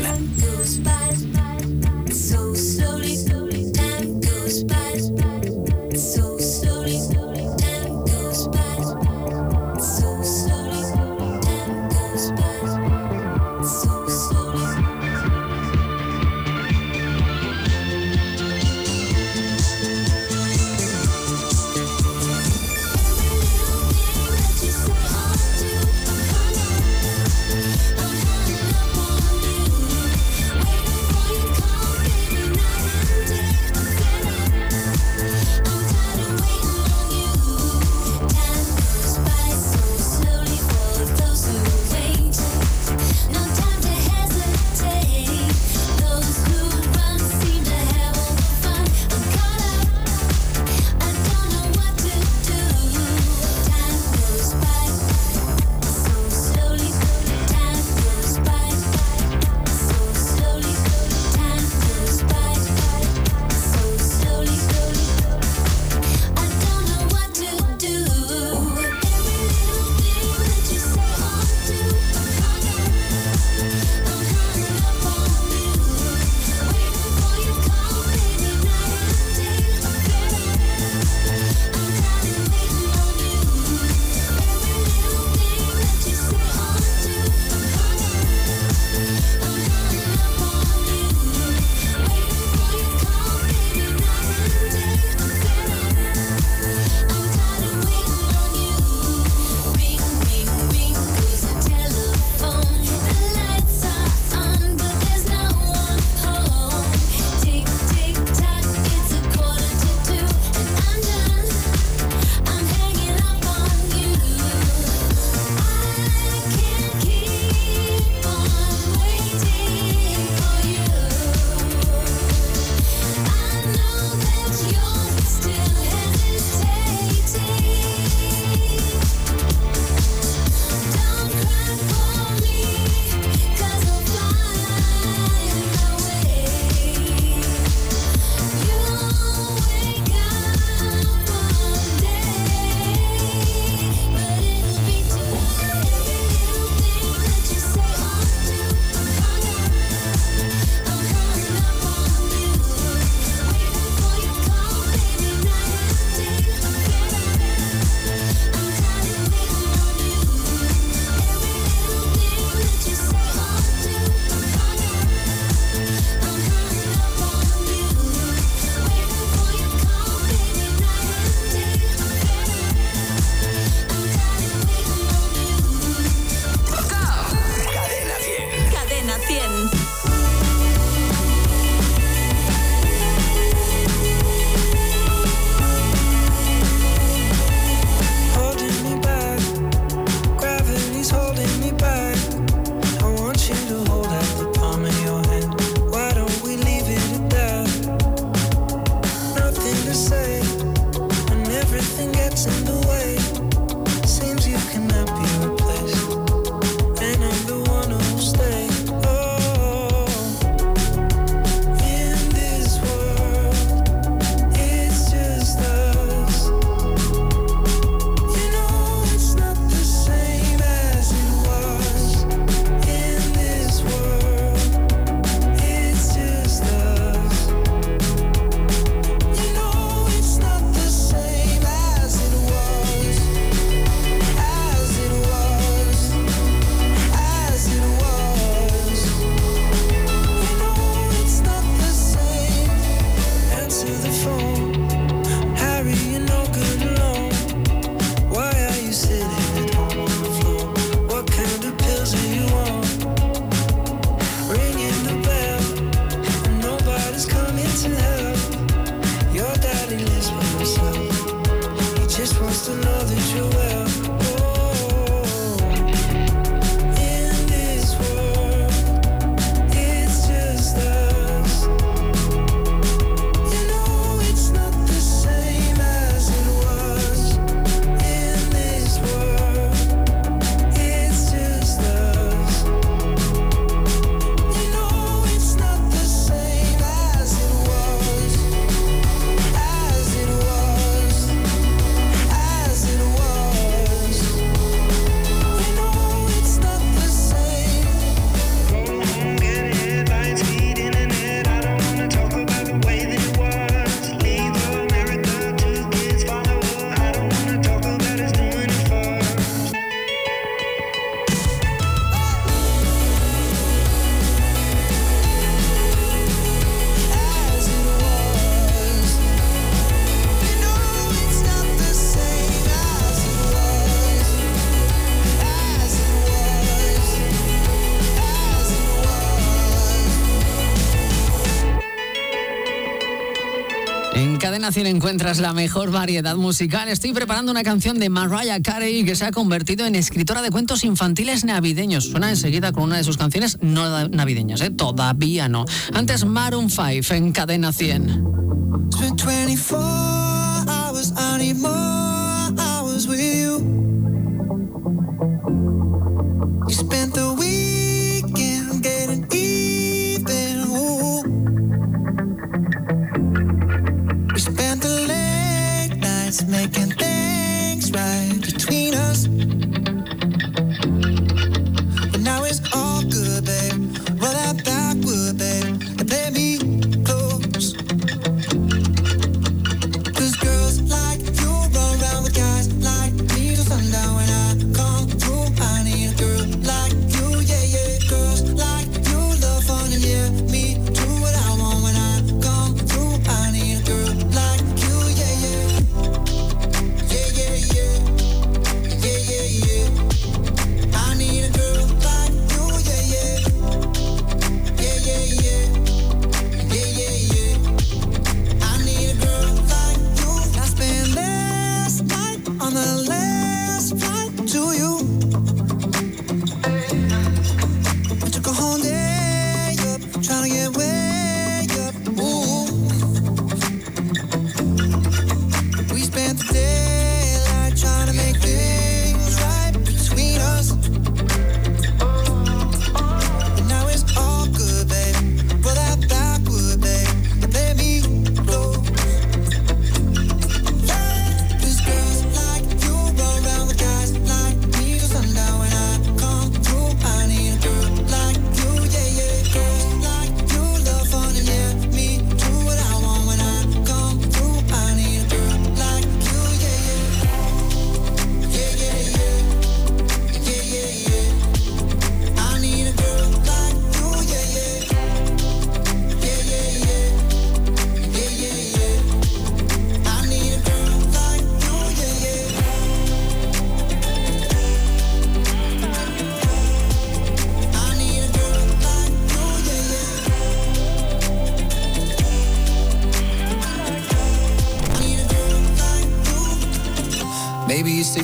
cadena encuentras la mejor variedad musical. Estoy preparando una canción de Mariah Carey que se ha convertido en escritora de cuentos infantiles navideños. Suena enseguida con una de sus canciones no navideñas, ¿eh? todavía no. Antes Maroon 5 en cadena 100.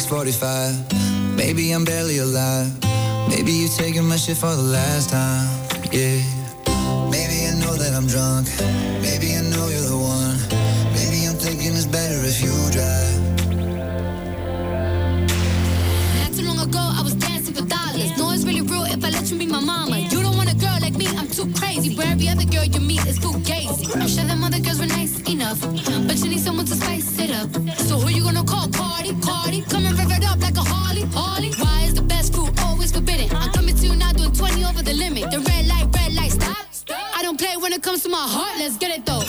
6.45 Maybe I'm barely alive. Maybe you're taking my shit for the last time. too crazy. Where every other girl you meet is too fugazi. I'm sure them other girls were nice enough, but you need someone to spice it up. So who you gonna call? Cardi, Cardi, and rev it up like a Harley, Harley. Why is the best food always forbidden? I'm coming to you now doing 20 over the limit. The red light, red light, stop. I don't play when it comes to my heart. Let's get it though.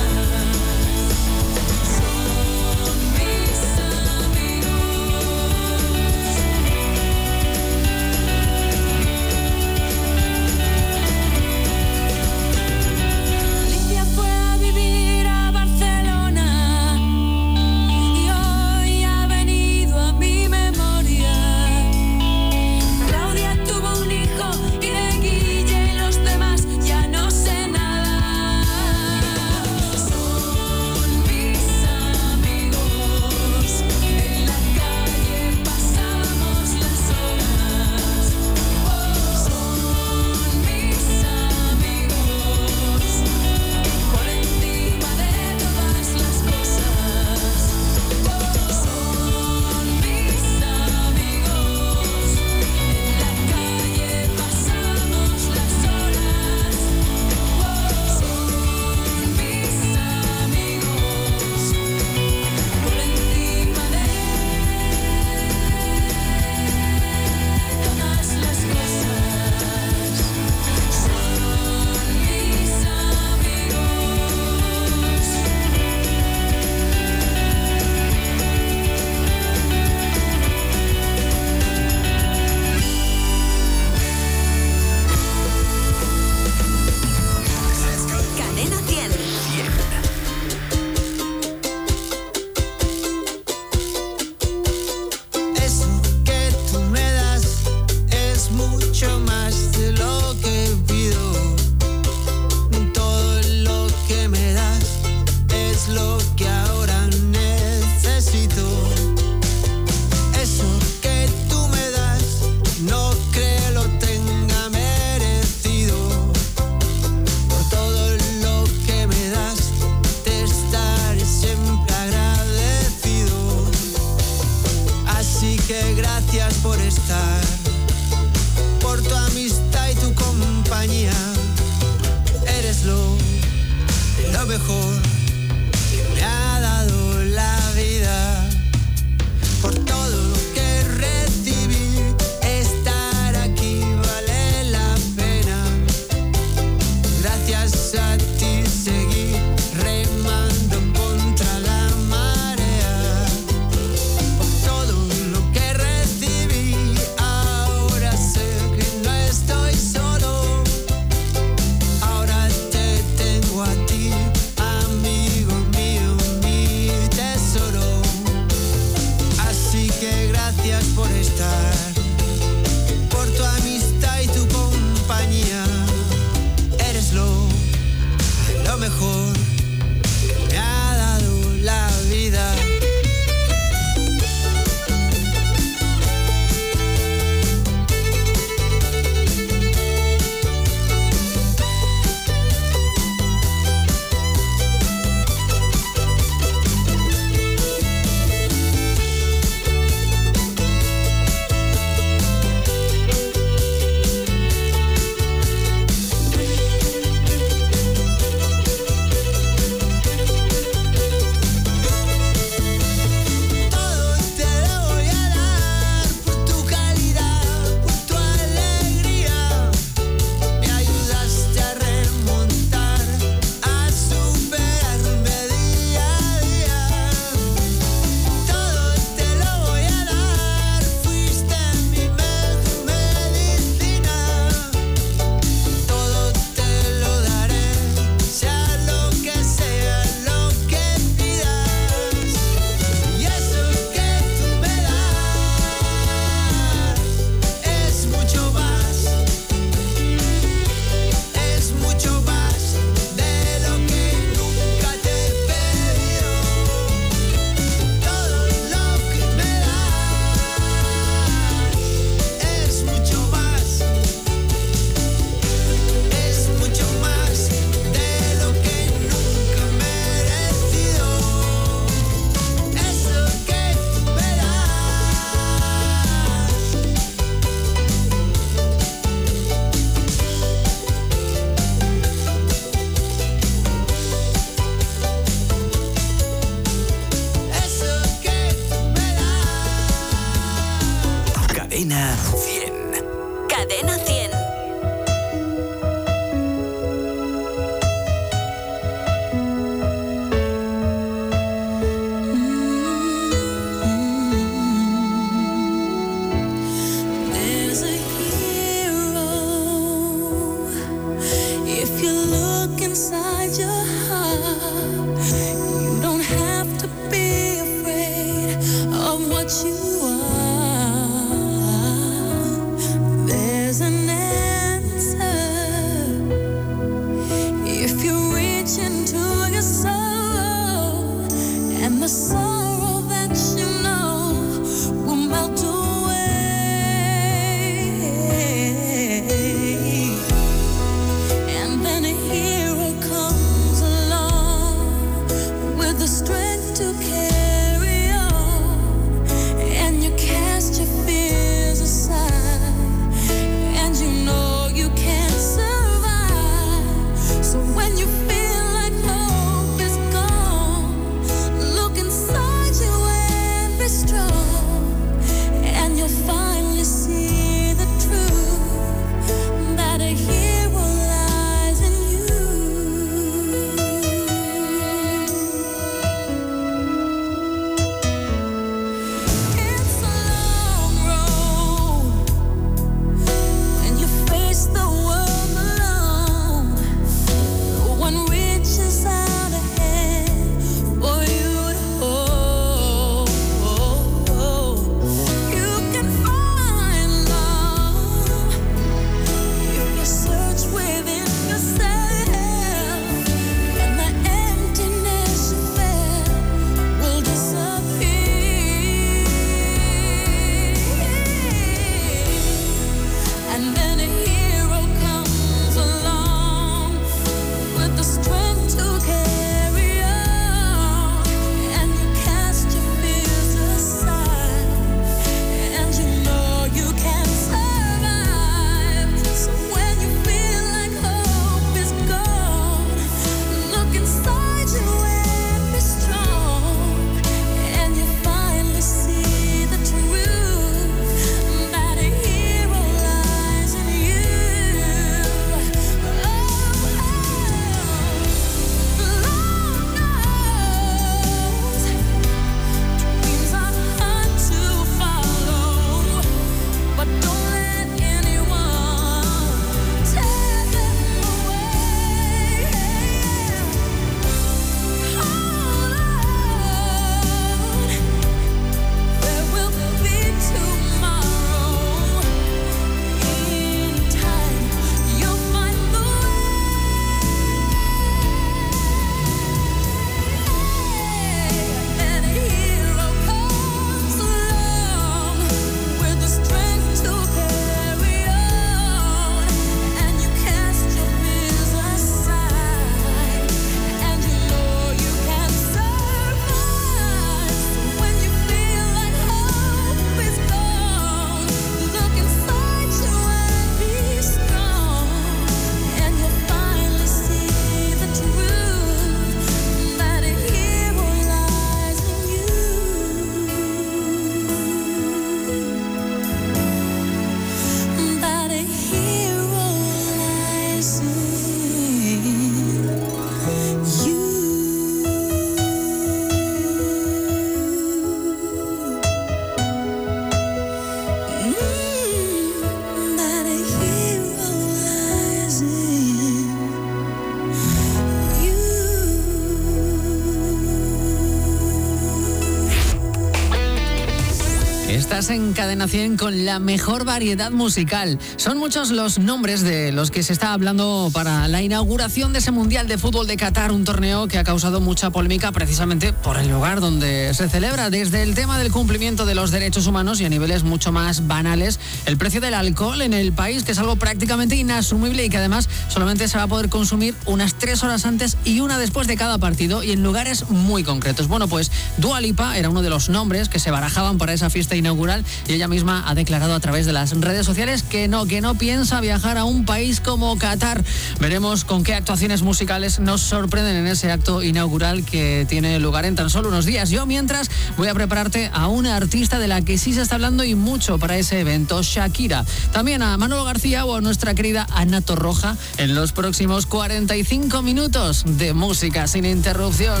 Estás en Cadena 100 con la mejor variedad musical. Son muchos los nombres de los que se está hablando para la inauguración de ese Mundial de Fútbol de Qatar, un torneo que ha causado mucha polémica precisamente por el lugar donde se celebra, desde el tema del cumplimiento de los derechos humanos y a niveles mucho más banales, el precio del alcohol en el país, que es algo prácticamente inasumible y que además solamente se va a poder consumir unas tres horas antes y una después de cada partido y en lugares muy concretos. Bueno, pues Dua Lipa era uno de los nombres que se barajaban para esa fiesta inaugural y ella misma ha declarado a través de las redes sociales que no, que no piensa viajar a un país como Qatar. Veremos con qué actuaciones musicales nos sorprenden en ese acto inaugural que tiene lugar en tan solo unos días. Yo mientras voy a prepararte a una artista de la que sí se está hablando y mucho para ese evento, Shakira. También a Manolo García o a nuestra querida Ana Torroja en los próximos 45 minutos de música sin interrupción.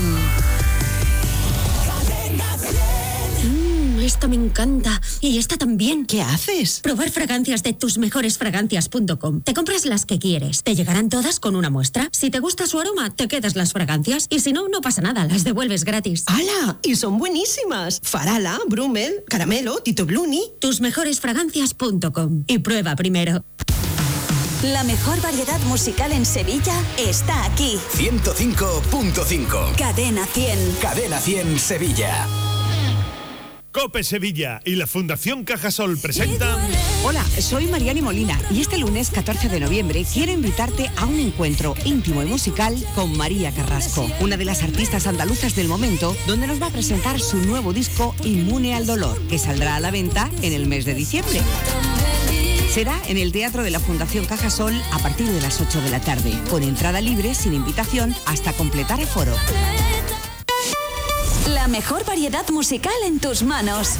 Mm, es Esta me encanta. Y esta también. ¿Qué haces? Probar fragancias de tusmejoresfragancias.com. Te compras las que quieres. Te llegarán todas con una muestra. Si te gusta su aroma, te quedas las fragancias. Y si no, no pasa nada. Las devuelves gratis. ¡Hala! Y son buenísimas. Farala, Brummel, Caramelo, Tito Bluni. Tusmejoresfragancias.com. Y prueba primero. La mejor variedad musical en Sevilla está aquí. 105.5. Cadena 100. Cadena 100 Sevilla. Cope Sevilla y la Fundación Cajasol presentan Hola, soy Mariani Molina y este lunes 14 de noviembre quiero invitarte a un encuentro íntimo y musical con María Carrasco, una de las artistas andaluzas del momento, donde nos va a presentar su nuevo disco Inmune al Dolor, que saldrá a la venta en el mes de diciembre. Será en el Teatro de la Fundación Cajasol a partir de las 8 de la tarde, con entrada libre sin invitación hasta completar aforo. La mejor variedad musical en tus manos.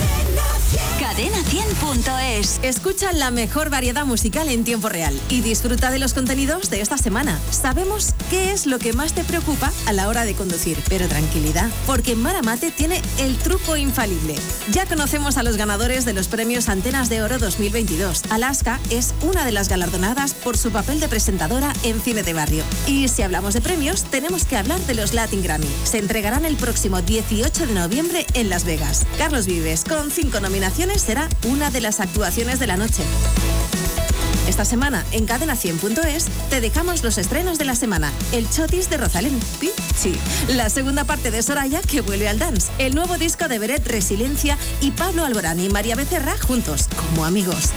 Cadena100.es. Escucha la mejor variedad musical en tiempo real y disfruta de los contenidos de esta semana. Sabemos qué es lo que más te preocupa a la hora de conducir, pero tranquilidad, porque Maramate tiene el truco infalible. Ya conocemos a los ganadores de los premios Antenas de Oro 2022. Alaska es una de las galardonadas por su papel de presentadora en Cine de Barrio. Y si hablamos de premios, tenemos que hablar de los Latin Grammy. Se entregarán el próximo 18 de noviembre en Las Vegas. Carlos Vives, con cinco nominaciones, será una de las actuaciones de la noche. Esta semana en cadena100.es te dejamos los estrenos de la semana. El Chotis de Rosalén. Sí, la segunda parte de Soraya que vuelve al dance. El nuevo disco de Beret Resiliencia y Pablo Alborán y María Becerra juntos como amigos.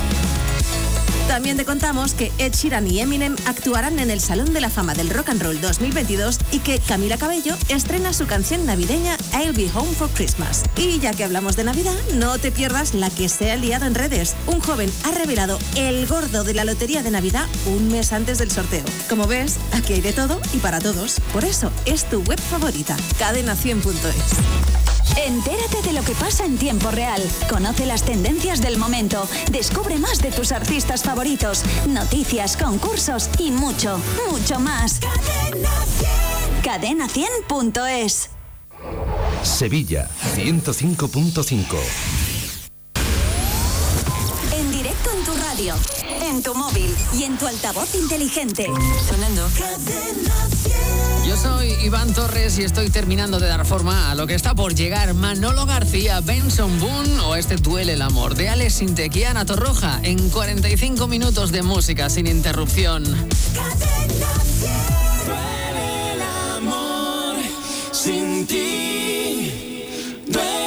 También te contamos que Ed Sheeran y Eminem actuarán en el Salón de la Fama del Rock and Roll 2022 y que Camila Cabello estrena su canción navideña I'll Be Home for Christmas. Y ya que hablamos de Navidad, no te pierdas la que se ha liado en redes. Un joven ha revelado el gordo de la Lotería de Navidad un mes antes del sorteo. Como ves, aquí hay de todo y para todos. Por eso es tu web favorita, cadena100.es. Entérate de lo que pasa en tiempo real. Conoce las tendencias del momento. Descubre más de tus artistas favoritos. Noticias, concursos y mucho, mucho más. Cadena100.es. Sevilla 105.5. En directo en tu radio, en tu móvil y en tu altavoz inteligente. Sonando. Yo soy Iván Torres y estoy terminando de dar forma a lo que está por llegar Manolo García, Benson Boone o este Duele el Amor de Alex Sintek y Ana Torroja en 45 minutos de música sin interrupción. Duele el amor sin ti, duele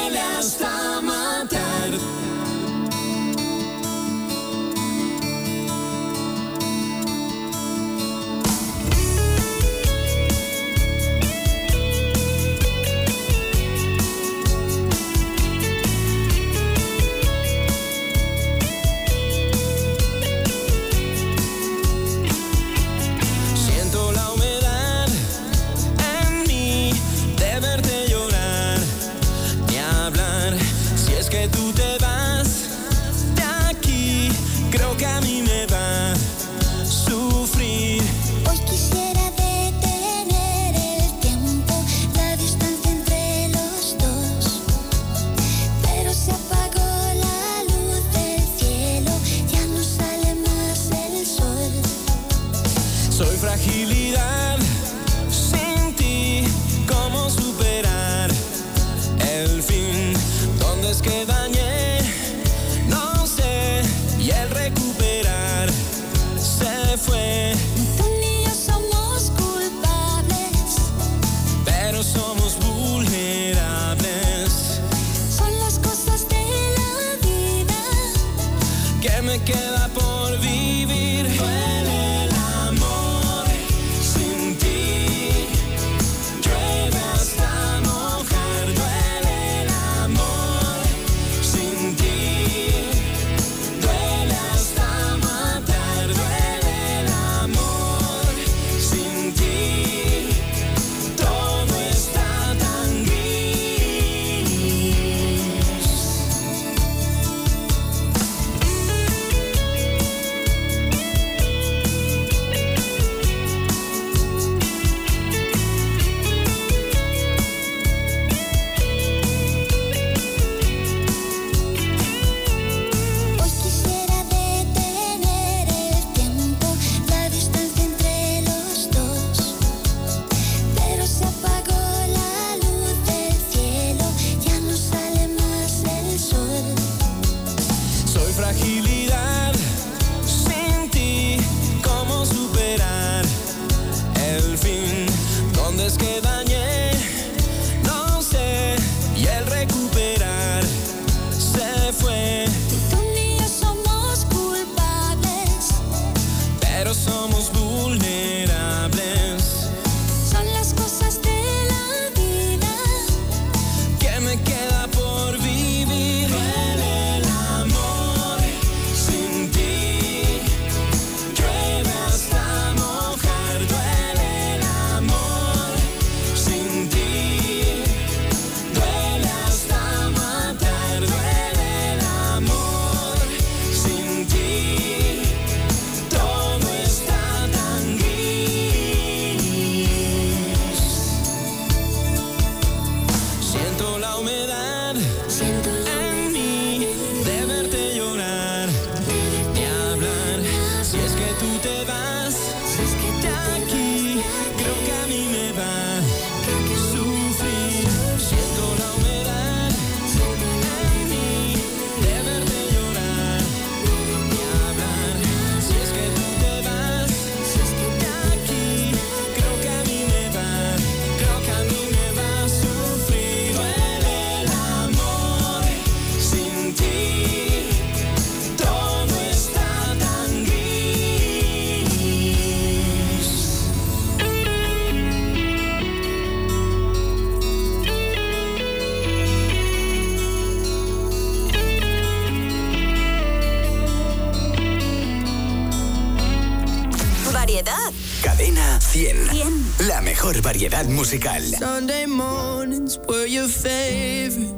Sunday mornings were your favorite.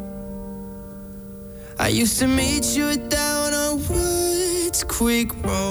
I used to meet you down on Woods Creek Road.